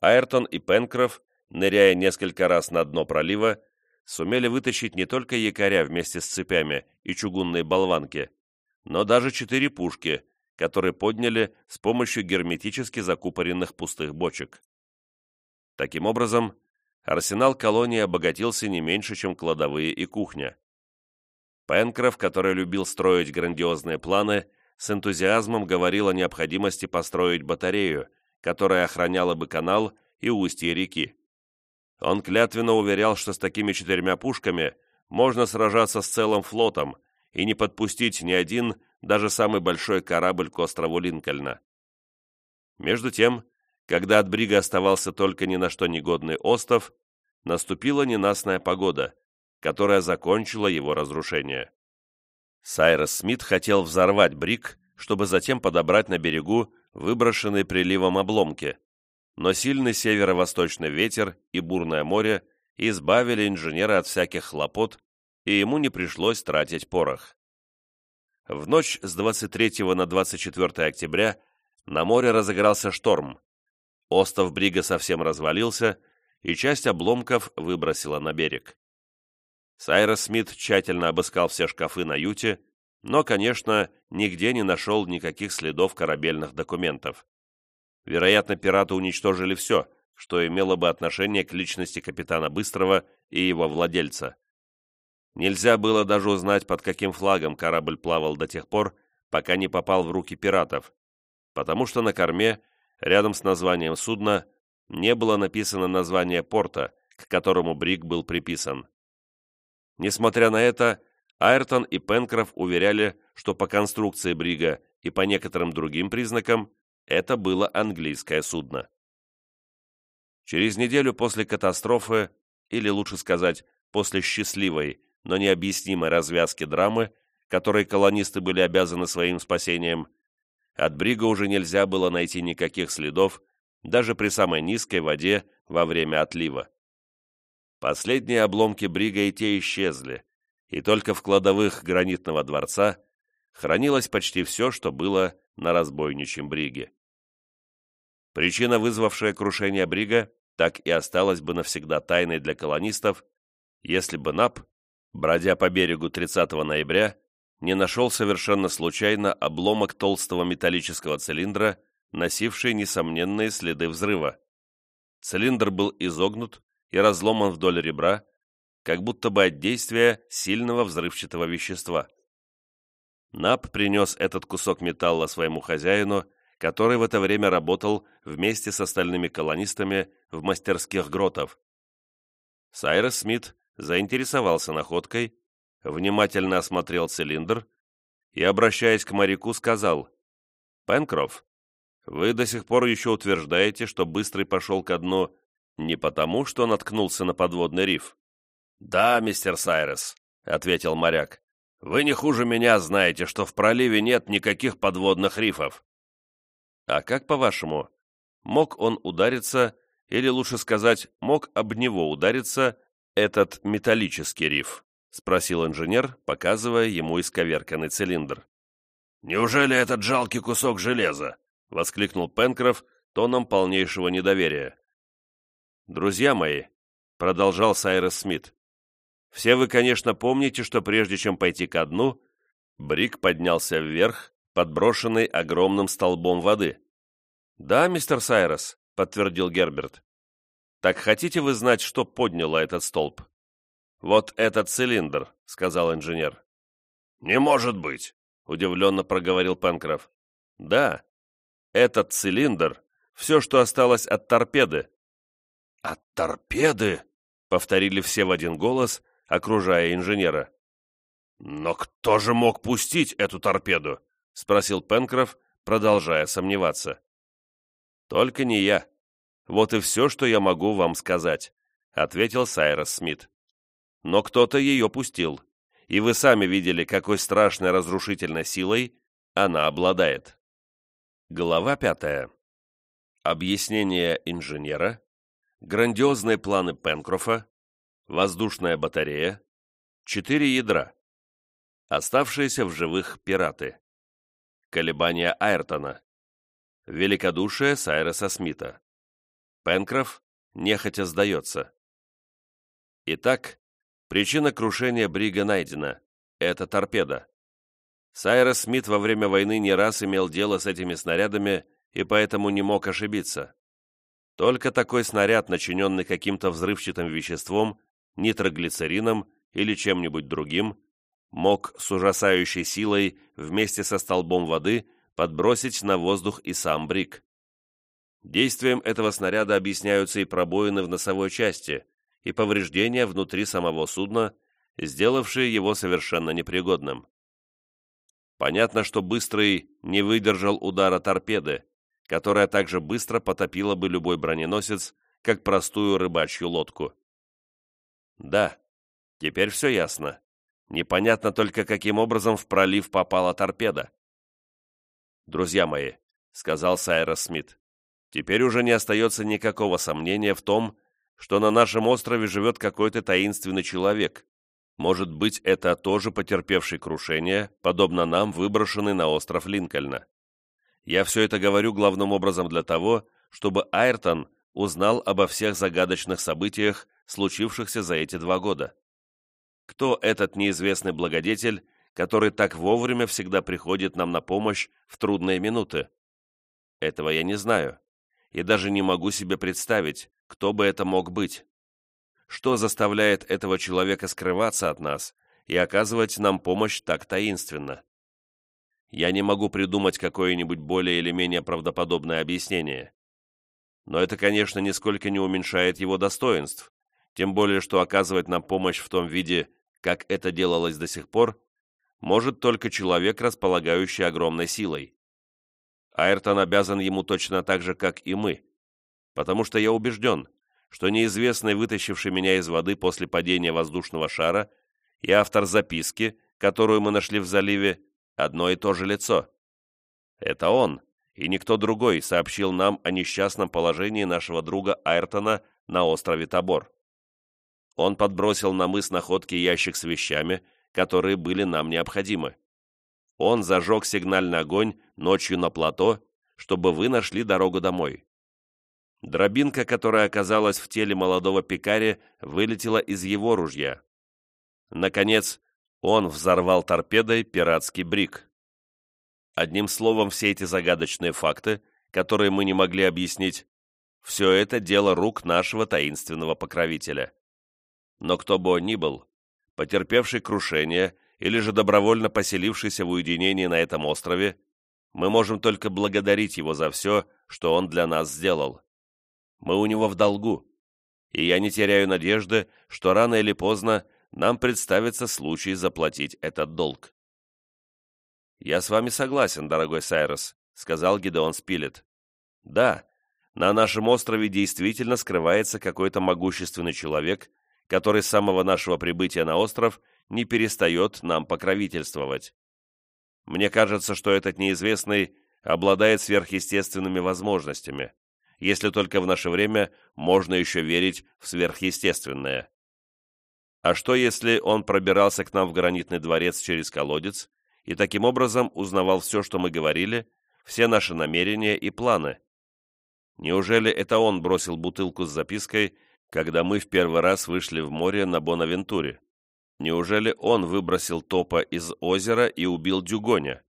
Айртон и Пенкроф, ныряя несколько раз на дно пролива, сумели вытащить не только якоря вместе с цепями и чугунные болванки, но даже четыре пушки, которые подняли с помощью герметически закупоренных пустых бочек. Таким образом, арсенал колонии обогатился не меньше, чем кладовые и кухня. Пенкроф, который любил строить грандиозные планы, с энтузиазмом говорил о необходимости построить батарею, которая охраняла бы канал и устье реки. Он клятвенно уверял, что с такими четырьмя пушками можно сражаться с целым флотом и не подпустить ни один, даже самый большой корабль к острову Линкольна. Между тем, когда от брига оставался только ни на что негодный остров, наступила ненастная погода, которая закончила его разрушение. Сайрос Смит хотел взорвать бриг, чтобы затем подобрать на берегу выброшенные приливом обломки, но сильный северо-восточный ветер и бурное море избавили инженера от всяких хлопот, и ему не пришлось тратить порох. В ночь с 23 на 24 октября на море разыгрался шторм. Остов Брига совсем развалился, и часть обломков выбросила на берег. Сайрос Смит тщательно обыскал все шкафы на юте, но, конечно, нигде не нашел никаких следов корабельных документов. Вероятно, пираты уничтожили все, что имело бы отношение к личности капитана Быстрого и его владельца. Нельзя было даже узнать, под каким флагом корабль плавал до тех пор, пока не попал в руки пиратов, потому что на корме, рядом с названием судна, не было написано название порта, к которому Брик был приписан. Несмотря на это, Айртон и Пенкроф уверяли, что по конструкции Брига и по некоторым другим признакам это было английское судно. Через неделю после катастрофы, или лучше сказать, после счастливой, но необъяснимой развязки драмы, которой колонисты были обязаны своим спасением, от брига уже нельзя было найти никаких следов, даже при самой низкой воде во время отлива. Последние обломки брига и те исчезли, и только в кладовых гранитного дворца хранилось почти все, что было на разбойничьем бриге. Причина, вызвавшая крушение брига, так и осталась бы навсегда тайной для колонистов, если бы НАП бродя по берегу 30 ноября, не нашел совершенно случайно обломок толстого металлического цилиндра, носивший несомненные следы взрыва. Цилиндр был изогнут и разломан вдоль ребра, как будто бы от действия сильного взрывчатого вещества. Нап принес этот кусок металла своему хозяину, который в это время работал вместе с остальными колонистами в мастерских гротов. Сайрес Смит заинтересовался находкой, внимательно осмотрел цилиндр и, обращаясь к моряку, сказал, «Пенкроф, вы до сих пор еще утверждаете, что Быстрый пошел ко дну не потому, что наткнулся на подводный риф?» «Да, мистер Сайрес», — ответил моряк, «вы не хуже меня знаете, что в проливе нет никаких подводных рифов». «А как, по-вашему, мог он удариться, или, лучше сказать, мог об него удариться этот металлический риф?» — спросил инженер, показывая ему исковерканный цилиндр. «Неужели этот жалкий кусок железа?» — воскликнул Пенкроф тоном полнейшего недоверия. «Друзья мои», — продолжал Сайрес Смит, «все вы, конечно, помните, что прежде чем пойти ко дну, Брик поднялся вверх, подброшенный огромным столбом воды». «Да, мистер Сайрес», — подтвердил Герберт. Так хотите вы знать, что подняло этот столб? Вот этот цилиндр, сказал инженер. Не может быть, удивленно проговорил Пенкроф. Да, этот цилиндр — все, что осталось от торпеды. От торпеды? Повторили все в один голос, окружая инженера. «Но кто же мог пустить эту торпеду?» — спросил Пенкроф, продолжая сомневаться. «Только не я», вот и все, что я могу вам сказать», — ответил Сайрос Смит. «Но кто-то ее пустил, и вы сами видели, какой страшной разрушительной силой она обладает». Глава пятая. Объяснение инженера, грандиозные планы Пенкрофа, воздушная батарея, четыре ядра, оставшиеся в живых пираты. колебания Айртона. Великодушие Сайреса Смита. Пенкроф нехотя сдается. Итак, причина крушения Брига найдена. Это торпеда. Сайрес Смит во время войны не раз имел дело с этими снарядами и поэтому не мог ошибиться. Только такой снаряд, начиненный каким-то взрывчатым веществом, нитроглицерином или чем-нибудь другим, мог с ужасающей силой вместе со столбом воды подбросить на воздух и сам Брик. Действием этого снаряда объясняются и пробоины в носовой части, и повреждения внутри самого судна, сделавшие его совершенно непригодным. Понятно, что Быстрый не выдержал удара торпеды, которая также быстро потопила бы любой броненосец, как простую рыбачью лодку. Да, теперь все ясно. Непонятно только, каким образом в пролив попала торпеда. «Друзья мои», — сказал Сайрос Смит, — «теперь уже не остается никакого сомнения в том, что на нашем острове живет какой-то таинственный человек. Может быть, это тоже потерпевший крушение, подобно нам, выброшенный на остров Линкольна. Я все это говорю главным образом для того, чтобы Айртон узнал обо всех загадочных событиях, случившихся за эти два года. Кто этот неизвестный благодетель, который так вовремя всегда приходит нам на помощь в трудные минуты? Этого я не знаю, и даже не могу себе представить, кто бы это мог быть. Что заставляет этого человека скрываться от нас и оказывать нам помощь так таинственно? Я не могу придумать какое-нибудь более или менее правдоподобное объяснение. Но это, конечно, нисколько не уменьшает его достоинств, тем более что оказывать нам помощь в том виде, как это делалось до сих пор, может только человек, располагающий огромной силой. Айртон обязан ему точно так же, как и мы, потому что я убежден, что неизвестный, вытащивший меня из воды после падения воздушного шара, и автор записки, которую мы нашли в заливе, одно и то же лицо. Это он, и никто другой, сообщил нам о несчастном положении нашего друга Айртона на острове Табор. Он подбросил на мыс находки ящик с вещами, которые были нам необходимы. Он зажег сигнальный огонь ночью на плато, чтобы вы нашли дорогу домой. Дробинка, которая оказалась в теле молодого пикаря, вылетела из его ружья. Наконец, он взорвал торпедой пиратский брик. Одним словом, все эти загадочные факты, которые мы не могли объяснить, все это дело рук нашего таинственного покровителя. Но кто бы он ни был, потерпевший крушение или же добровольно поселившийся в уединении на этом острове, мы можем только благодарить его за все, что он для нас сделал. Мы у него в долгу, и я не теряю надежды, что рано или поздно нам представится случай заплатить этот долг. «Я с вами согласен, дорогой Сайрос», — сказал Гидеон Спилет. «Да, на нашем острове действительно скрывается какой-то могущественный человек, который с самого нашего прибытия на остров не перестает нам покровительствовать. Мне кажется, что этот неизвестный обладает сверхъестественными возможностями, если только в наше время можно еще верить в сверхъестественное. А что, если он пробирался к нам в гранитный дворец через колодец и таким образом узнавал все, что мы говорили, все наши намерения и планы? Неужели это он бросил бутылку с запиской, когда мы в первый раз вышли в море на Бонавентуре? Неужели он выбросил топа из озера и убил Дюгоня?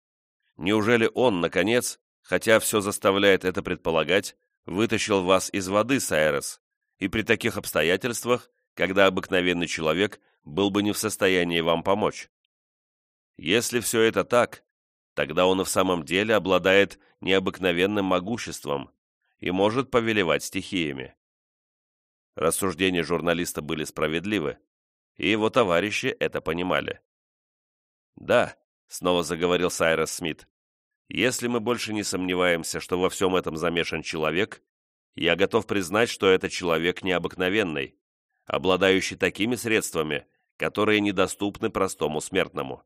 Неужели он, наконец, хотя все заставляет это предполагать, вытащил вас из воды, Сайрес, и при таких обстоятельствах когда обыкновенный человек был бы не в состоянии вам помочь. Если все это так, тогда он и в самом деле обладает необыкновенным могуществом и может повелевать стихиями. Рассуждения журналиста были справедливы, и его товарищи это понимали. «Да», — снова заговорил Сайрос Смит, «если мы больше не сомневаемся, что во всем этом замешан человек, я готов признать, что этот человек необыкновенный, обладающий такими средствами, которые недоступны простому смертному.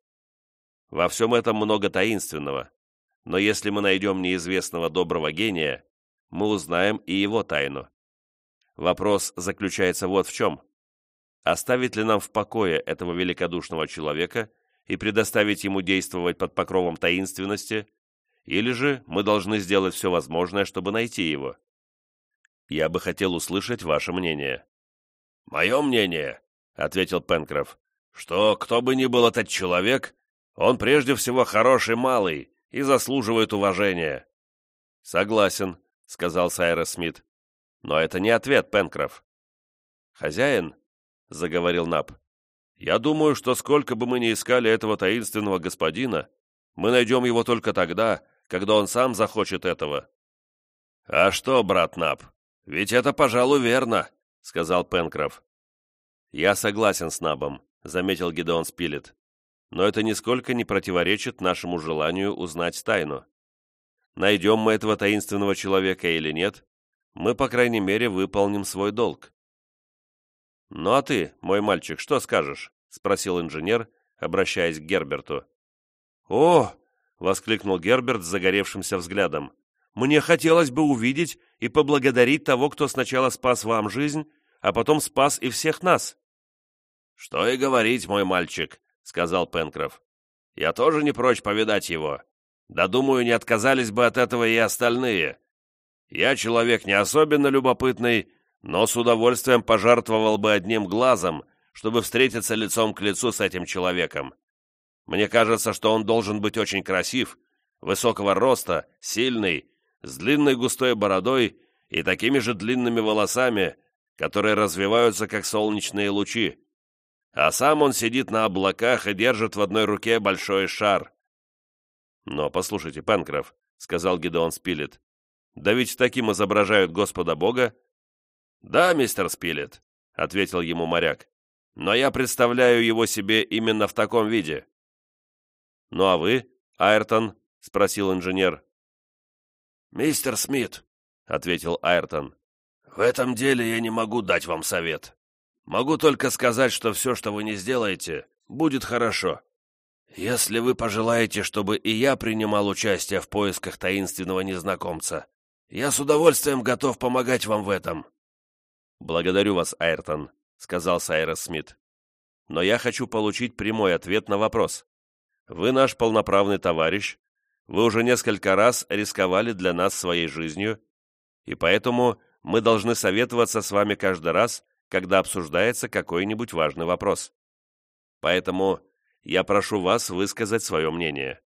Во всем этом много таинственного, но если мы найдем неизвестного доброго гения, мы узнаем и его тайну. Вопрос заключается вот в чем. Оставить ли нам в покое этого великодушного человека и предоставить ему действовать под покровом таинственности, или же мы должны сделать все возможное, чтобы найти его. Я бы хотел услышать ваше мнение». «Мое мнение», — ответил Пенкроф, «что кто бы ни был этот человек, он прежде всего хороший малый и заслуживает уважения». «Согласен», — сказал Сайрос Смит. «Но это не ответ, Пенкроф». «Хозяин», — заговорил Наб, — «я думаю, что сколько бы мы ни искали этого таинственного господина, мы найдем его только тогда, когда он сам захочет этого». «А что, брат Наб, ведь это, пожалуй, верно», — сказал Пенкроф. «Я согласен с Набом», — заметил Гидеон Спилет. «Но это нисколько не противоречит нашему желанию узнать тайну. Найдем мы этого таинственного человека или нет, мы, по крайней мере, выполним свой долг». «Ну а ты, мой мальчик, что скажешь?» — спросил инженер, обращаясь к Герберту. «О!» — воскликнул Герберт с загоревшимся взглядом. «Мне хотелось бы увидеть и поблагодарить того, кто сначала спас вам жизнь, а потом спас и всех нас». «Что и говорить, мой мальчик», — сказал Пенкроф. «Я тоже не прочь повидать его. Да, думаю, не отказались бы от этого и остальные. Я человек не особенно любопытный, но с удовольствием пожертвовал бы одним глазом, чтобы встретиться лицом к лицу с этим человеком. Мне кажется, что он должен быть очень красив, высокого роста, сильный, с длинной густой бородой и такими же длинными волосами, которые развиваются, как солнечные лучи. А сам он сидит на облаках и держит в одной руке большой шар. «Но послушайте, Панкроф», — сказал Гидеон Спилет, «да ведь таким изображают Господа Бога». «Да, мистер Спилет», — ответил ему моряк, «но я представляю его себе именно в таком виде». «Ну а вы, Айртон?» — спросил инженер. «Мистер Смит», — ответил Айртон, — «в этом деле я не могу дать вам совет. Могу только сказать, что все, что вы не сделаете, будет хорошо. Если вы пожелаете, чтобы и я принимал участие в поисках таинственного незнакомца, я с удовольствием готов помогать вам в этом». «Благодарю вас, Айртон», — сказал Сайрос Смит. «Но я хочу получить прямой ответ на вопрос. Вы наш полноправный товарищ, вы уже несколько раз рисковали для нас своей жизнью, и поэтому мы должны советоваться с вами каждый раз, когда обсуждается какой-нибудь важный вопрос. Поэтому я прошу вас высказать свое мнение».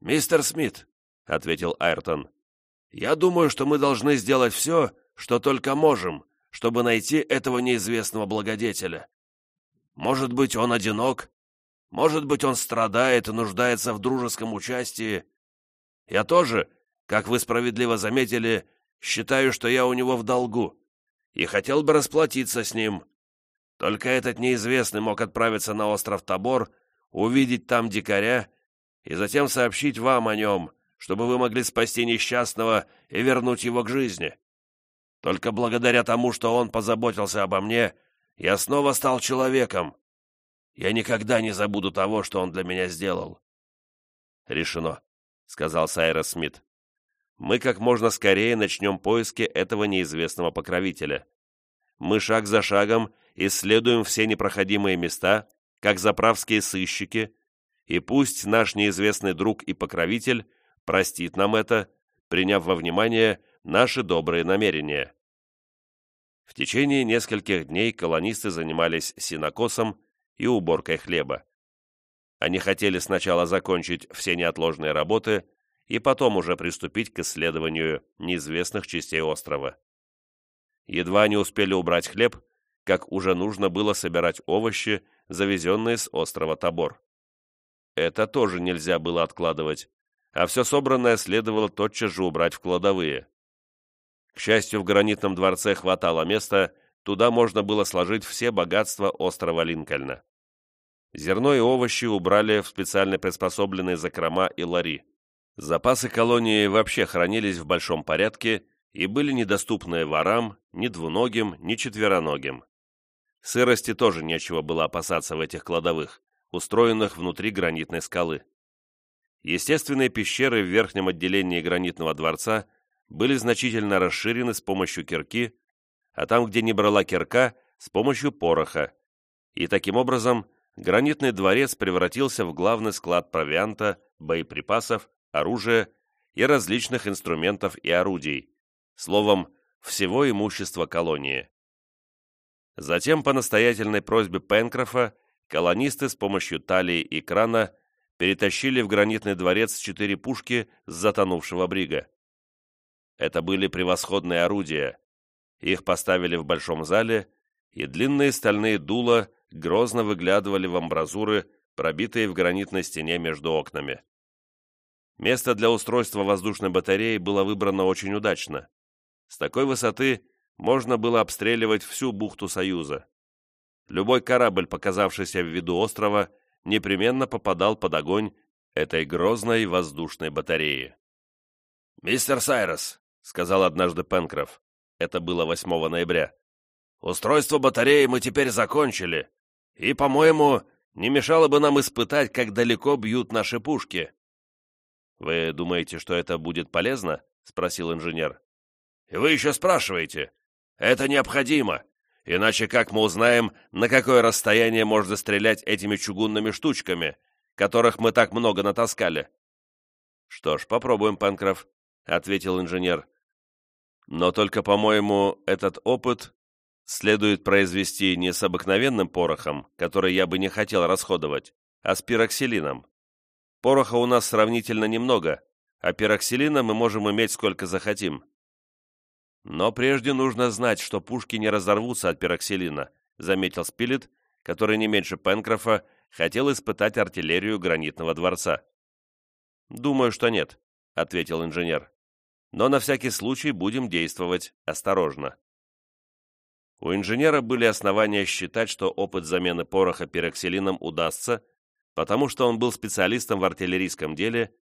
«Мистер Смит», — ответил Айртон, — «я думаю, что мы должны сделать все, что только можем, чтобы найти этого неизвестного благодетеля. Может быть, он одинок, может быть, он страдает и нуждается в дружеском участии. Я тоже, как вы справедливо заметили, считаю, что я у него в долгу, и хотел бы расплатиться с ним. Только этот неизвестный мог отправиться на остров Тобор, увидеть там дикаря и затем сообщить вам о нем, чтобы вы могли спасти несчастного и вернуть его к жизни. Только благодаря тому, что он позаботился обо мне, я снова стал человеком, я никогда не забуду того, что он для меня сделал». «Решено», — сказал Сайрос Смит. «Мы как можно скорее начнем поиски этого неизвестного покровителя. Мы шаг за шагом исследуем все непроходимые места, как заправские сыщики, и пусть наш неизвестный друг и покровитель простит нам это, приняв во внимание наши добрые намерения». В течение нескольких дней колонисты занимались синокосом и уборкой хлеба. Они хотели сначала закончить все неотложные работы и потом уже приступить к исследованию неизвестных частей острова. Едва они успели убрать хлеб, как уже нужно было собирать овощи, завезенные с острова Тобор. Это тоже нельзя было откладывать, а все собранное следовало тотчас же убрать в кладовые. К счастью, в гранитном дворце хватало места, Туда можно было сложить все богатства острова Линкольна. Зерно и овощи убрали в специально приспособленные закрома и лари. Запасы колонии вообще хранились в большом порядке и были недоступны ворам, ни двуногим, ни четвероногим. Сырости тоже нечего было опасаться в этих кладовых, устроенных внутри гранитной скалы. Естественные пещеры в верхнем отделении гранитного дворца были значительно расширены с помощью кирки а там, где не брала кирка, с помощью пороха. И таким образом гранитный дворец превратился в главный склад провианта, боеприпасов оружия и различных инструментов и орудий, словом, всего имущества колонии. Затем, по настоятельной просьбе Пенкрофа, колонисты с помощью талии и крана перетащили в гранитный дворец четыре пушки с затонувшего брига. Это были превосходные орудия. Их поставили в большом зале, и длинные стальные дула грозно выглядывали в амбразуры, пробитые в гранитной стене между окнами. Место для устройства воздушной батареи было выбрано очень удачно. С такой высоты можно было обстреливать всю бухту Союза. Любой корабль, показавшийся в виду острова, непременно попадал под огонь этой грозной воздушной батареи. «Мистер Сайрос», — сказал однажды Пенкроф, это было 8 ноября, «устройство батареи мы теперь закончили, и, по-моему, не мешало бы нам испытать, как далеко бьют наши пушки». «Вы думаете, что это будет полезно?» — спросил инженер. «И вы еще спрашиваете? Это необходимо. Иначе как мы узнаем, на какое расстояние можно стрелять этими чугунными штучками, которых мы так много натаскали?» «Что ж, попробуем, Панкроф», — ответил инженер. «Но только, по-моему, этот опыт следует произвести не с обыкновенным порохом, который я бы не хотел расходовать, а с пироксилином. Пороха у нас сравнительно немного, а пироксилина мы можем иметь сколько захотим. Но прежде нужно знать, что пушки не разорвутся от пироксилина, заметил Спилет, который не меньше Пенкрофа хотел испытать артиллерию гранитного дворца. «Думаю, что нет», — ответил инженер. «Но на всякий случай будем действовать осторожно». У инженера были основания считать, что опыт замены пороха пироксилином удастся, потому что он был специалистом в артиллерийском деле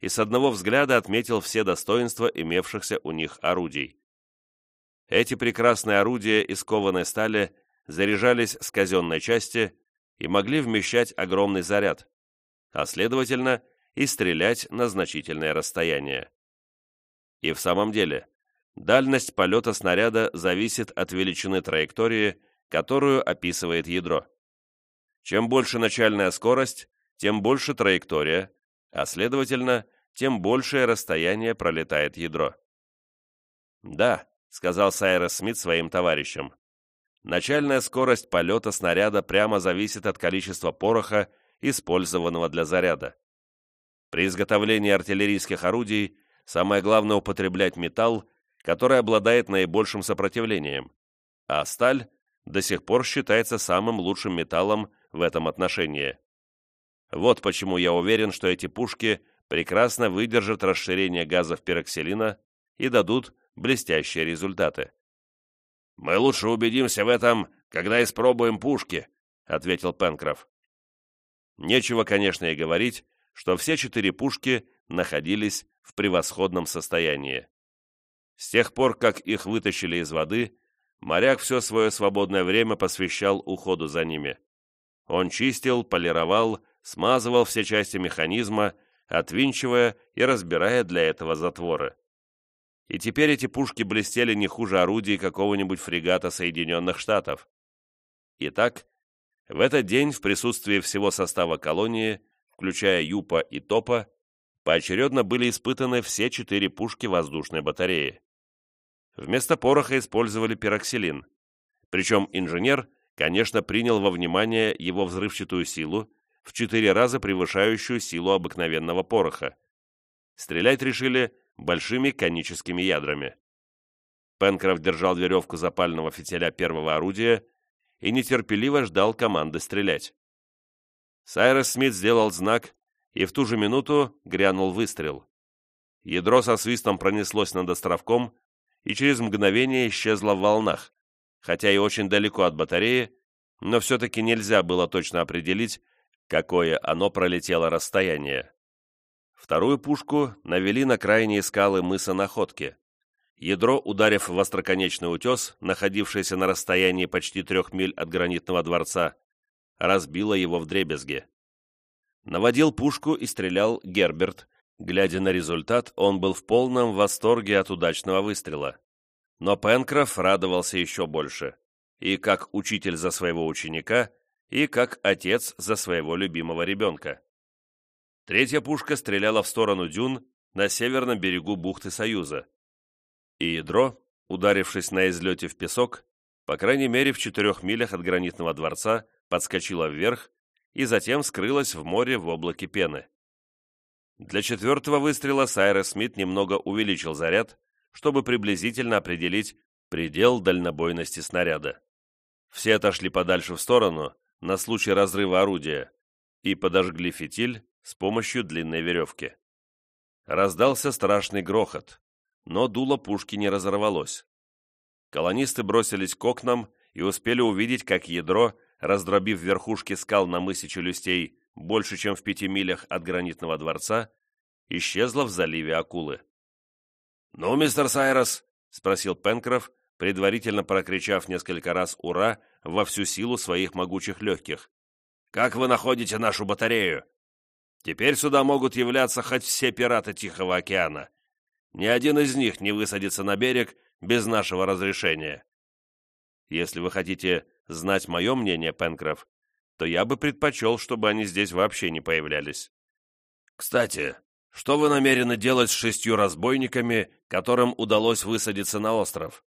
и с одного взгляда отметил все достоинства имевшихся у них орудий. Эти прекрасные орудия из кованой стали заряжались с казенной части и могли вмещать огромный заряд, а следовательно и стрелять на значительное расстояние. И в самом деле, дальность полета снаряда зависит от величины траектории, которую описывает ядро. Чем больше начальная скорость, тем больше траектория, а следовательно, тем большее расстояние пролетает ядро. Да, сказал Сайрес Смит своим товарищам. Начальная скорость полета снаряда прямо зависит от количества пороха, использованного для заряда. При изготовлении артиллерийских орудий самое главное употреблять металл, который обладает наибольшим сопротивлением, а сталь до сих пор считается самым лучшим металлом в этом отношении. Вот почему я уверен, что эти пушки прекрасно выдержат расширение газов пероксилина и дадут блестящие результаты. «Мы лучше убедимся в этом, когда испробуем пушки», — ответил Пенкроф. Нечего, конечно, и говорить, что все четыре пушки находились в превосходном состоянии. С тех пор, как их вытащили из воды, моряк все свое свободное время посвящал уходу за ними. Он чистил, полировал, смазывал все части механизма, отвинчивая и разбирая для этого затворы и теперь эти пушки блестели не хуже орудий какого-нибудь фрегата Соединенных Штатов. Итак, в этот день в присутствии всего состава колонии, включая Юпа и Топа, поочередно были испытаны все четыре пушки воздушной батареи. Вместо пороха использовали пироксилин, причем инженер, конечно, принял во внимание его взрывчатую силу, в четыре раза превышающую силу обыкновенного пороха. Стрелять решили большими коническими ядрами. Пенкроф держал веревку запального фитиля первого орудия и нетерпеливо ждал команды стрелять. Сайрес Смит сделал знак, и в ту же минуту грянул выстрел. Ядро со свистом пронеслось над островком и через мгновение исчезло в волнах, хотя и очень далеко от батареи, но все-таки нельзя было точно определить, какое оно пролетело расстояние. Вторую пушку навели на крайние скалы мыса Находки. Ядро, ударив в остроконечный утес, находившийся на расстоянии почти трех миль от гранитного дворца, разбило его вдребезги. Наводил пушку и стрелял Герберт. Глядя на результат, он был в полном восторге от удачного выстрела. Но Пенкроф радовался еще больше. И как учитель за своего ученика, и как отец за своего любимого ребенка. Третья пушка стреляла в сторону дюн на северном берегу бухты Союза. И ядро, ударившись на излете в песок, по крайней мере в четырех милях от гранитного дворца, подскочила вверх и затем скрылась в море в облаке пены. Для четвертого выстрела Сайрес Смит немного увеличил заряд, чтобы приблизительно определить предел дальнобойности снаряда. Все отошли подальше в сторону на случай разрыва орудия и подожгли фитиль с помощью длинной веревки. Раздался страшный грохот, но дуло пушки не разорвалось. Колонисты бросились к окнам и успели увидеть, как ядро, раздробив верхушки скал на мысе Челюстей больше, чем в пяти милях от гранитного дворца, исчезло в заливе Акулы. «Ну, мистер Сайрос?» — спросил Пенкроф, предварительно прокричав несколько раз «Ура!» во всю силу своих могучих легких. «Как вы находите нашу батарею?» «Теперь сюда могут являться хоть все пираты Тихого океана. Ни один из них не высадится на берег без нашего разрешения. Если вы хотите знать мое мнение, Пенкроф, то я бы предпочел, чтобы они здесь вообще не появлялись. Кстати, что вы намерены делать с шестью разбойниками, которым удалось высадиться на остров?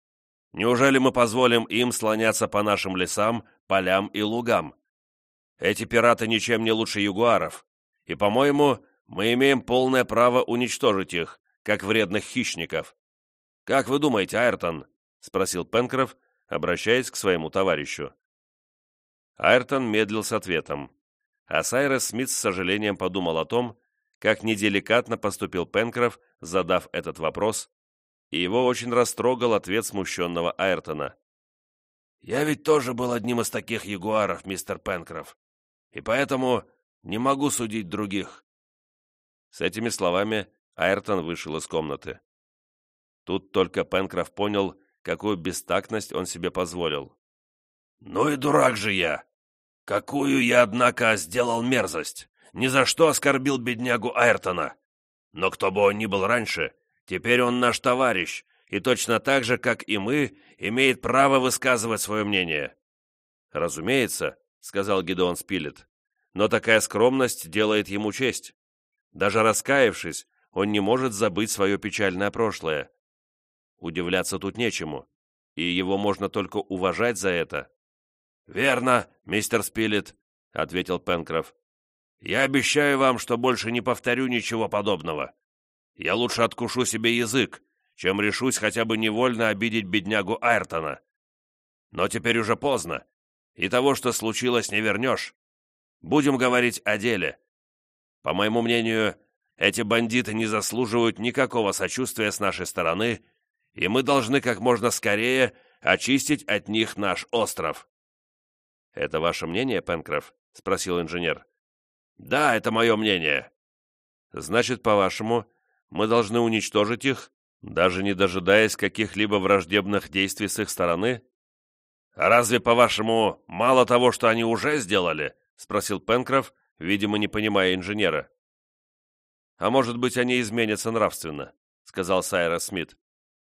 Неужели мы позволим им слоняться по нашим лесам, полям и лугам? Эти пираты ничем не лучше ягуаров, и, по-моему, мы имеем полное право уничтожить их, как вредных хищников. Как вы думаете, Айртон? — спросил Пенкроф, обращаясь к своему товарищу. Айртон медлил с ответом, а Сайрес Смит с сожалением подумал о том, как неделикатно поступил Пенкроф, задав этот вопрос, и его очень растрогал ответ смущенного Айртона. «Я ведь тоже был одним из таких ягуаров, мистер Пенкроф, и поэтому не могу судить других». С этими словами Айртон вышел из комнаты. Тут только Пенкроф понял, какую бестактность он себе позволил. «Ну и дурак же я! Какую я, однако, сделал мерзость! Ни за что оскорбил беднягу Айртона! Но кто бы он ни был раньше, теперь он наш товарищ, и точно так же, как и мы, имеет право высказывать свое мнение». «Разумеется», — сказал Гидеон Спилет, «но такая скромность делает ему честь. Даже раскаявшись, он не может забыть свое печальное прошлое. Удивляться тут нечему, и его можно только уважать за это. «Верно, мистер Спилет», — ответил Пенкроф. «Я обещаю вам, что больше не повторю ничего подобного. Я лучше откушу себе язык, чем решусь хотя бы невольно обидеть беднягу Айртона. Но теперь уже поздно, и того, что случилось, не вернешь. Будем говорить о деле. По моему мнению, эти бандиты не заслуживают никакого сочувствия с нашей стороны, и мы должны как можно скорее очистить от них наш остров». «Это ваше мнение, Пенкроф?» — спросил инженер. «Да, это мое мнение». «Значит, по-вашему, мы должны уничтожить их, даже не дожидаясь каких-либо враждебных действий с их стороны?» «А разве, по-вашему, мало того, что они уже сделали?» — спросил Пенкроф, видимо, не понимая инженера. «А может быть, они изменятся нравственно», — сказал Сайрос Смит.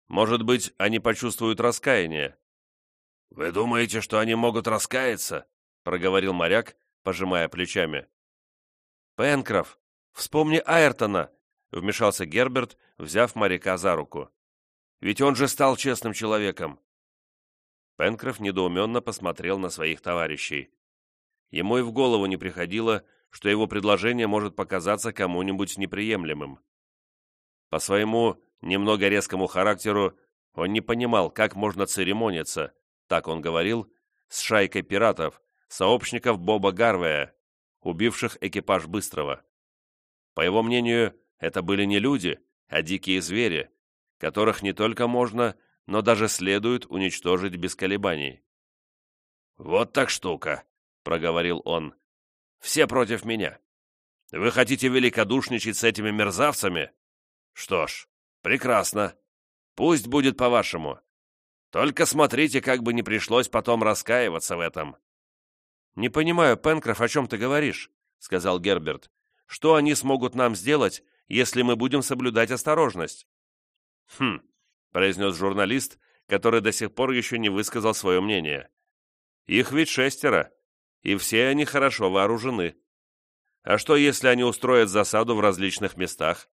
«Может быть, они почувствуют раскаяние. «Вы думаете, что они могут раскаяться?» — проговорил моряк, пожимая плечами. «Пенкроф, вспомни Айртона!» — вмешался Герберт, взяв моряка за руку. «Ведь он же стал честным человеком!» Пенкроф недоуменно посмотрел на своих товарищей. Ему и в голову не приходило, что его предложение может показаться кому-нибудь неприемлемым. По своему немного резкому характеру он не понимал, как можно церемониться, так он говорил, с шайкой пиратов, сообщников Боба Гарвея, убивших экипаж Быстрого. По его мнению, это были не люди, а дикие звери, которых не только можно, но даже следует уничтожить без колебаний. «Вот так штука», — проговорил он. «Все против меня. Вы хотите великодушничать с этими мерзавцами? Что ж, прекрасно. Пусть будет по-вашему. Только смотрите, как бы не пришлось потом раскаиваться в этом». «Не понимаю, Пенкроф, о чем ты говоришь?» — сказал Герберт. «Что они смогут нам сделать, если мы будем соблюдать осторожность?» «Хм», — произнес журналист, который до сих пор еще не высказал свое мнение. «Их ведь шестеро, и все они хорошо вооружены. А что, если они устроят засаду в различных местах?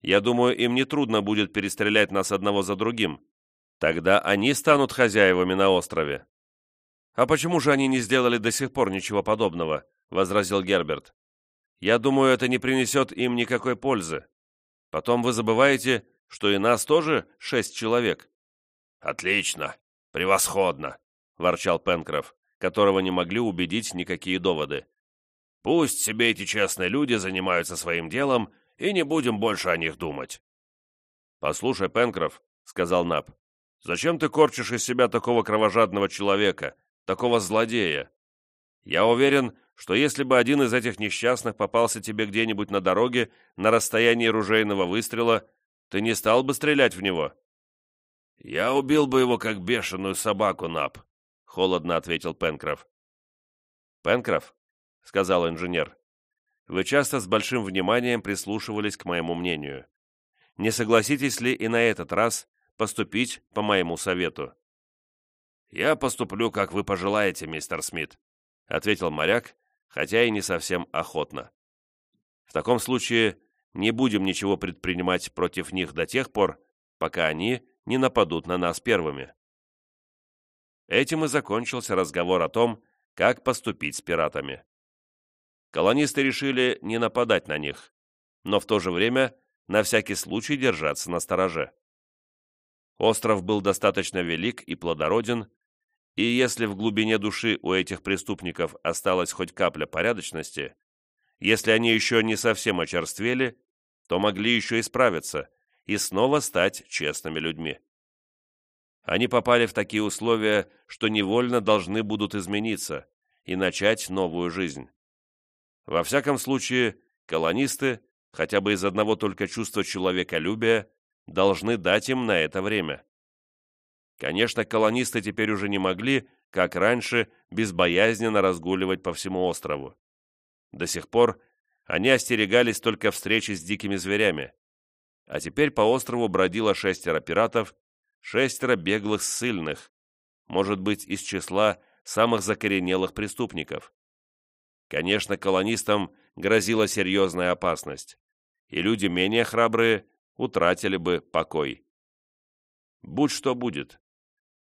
Я думаю, им нетрудно будет перестрелять нас одного за другим. Тогда они станут хозяевами на острове». «А почему же они не сделали до сих пор ничего подобного?» — возразил Герберт. «Я думаю, это не принесет им никакой пользы. Потом вы забываете, что и нас тоже шесть человек». «Отлично! Превосходно!» — ворчал Пенкроф, которого не могли убедить никакие доводы. «Пусть себе эти честные люди занимаются своим делом, и не будем больше о них думать». «Послушай, Пенкроф», — сказал Наб, — «зачем ты корчишь из себя такого кровожадного человека, такого злодея? Я уверен, что если бы один из этих несчастных попался тебе где-нибудь на дороге на расстоянии ружейного выстрела, ты не стал бы стрелять в него». «Я убил бы его, как бешеную собаку, Нап», — холодно ответил Пенкроф. «Пенкроф», — сказал инженер, — «вы часто с большим вниманием прислушивались к моему мнению. Не согласитесь ли и на этот раз поступить по моему совету?» «Я поступлю, как вы пожелаете, мистер Смит», — ответил моряк, хотя и не совсем охотно. «В таком случае не будем ничего предпринимать против них до тех пор, пока они не нападут на нас первыми. Этим и закончился разговор о том, как поступить с пиратами. Колонисты решили не нападать на них, но в то же время на всякий случай держаться на стороже. Остров был достаточно велик и плодороден, и если в глубине души у этих преступников осталась хоть капля порядочности, если они еще не совсем очерствели, то могли еще исправиться и снова стать честными людьми. Они попали в такие условия, что невольно должны будут измениться и начать новую жизнь. Во всяком случае, колонисты, хотя бы из одного только чувства человеколюбия, должны дать им на это время. Конечно, колонисты теперь уже не могли, как раньше, безбоязненно разгуливать по всему острову. До сих пор они остерегались только встречи с дикими зверями, а теперь по острову бродило шестеро пиратов, шестеро беглых ссыльных, может быть, из числа самых закоренелых преступников. Конечно, колонистам грозила серьезная опасность, и люди менее храбрые утратили бы покой. Будь что будет,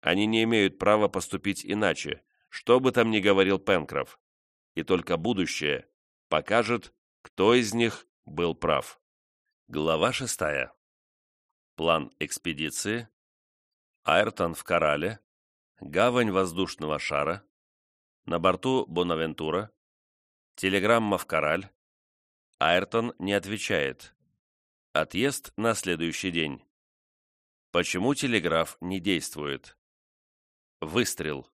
они не имеют права поступить иначе, что бы там ни говорил Пенкроф, и только будущее покажет, кто из них был прав. Глава шестая. План экспедиции. Айртон в Корале. Гавань воздушного шара. На борту Бонавентура. Телеграмма в Кораль. Айртон не отвечает. Отъезд на следующий день. Почему телеграф не действует? Выстрел.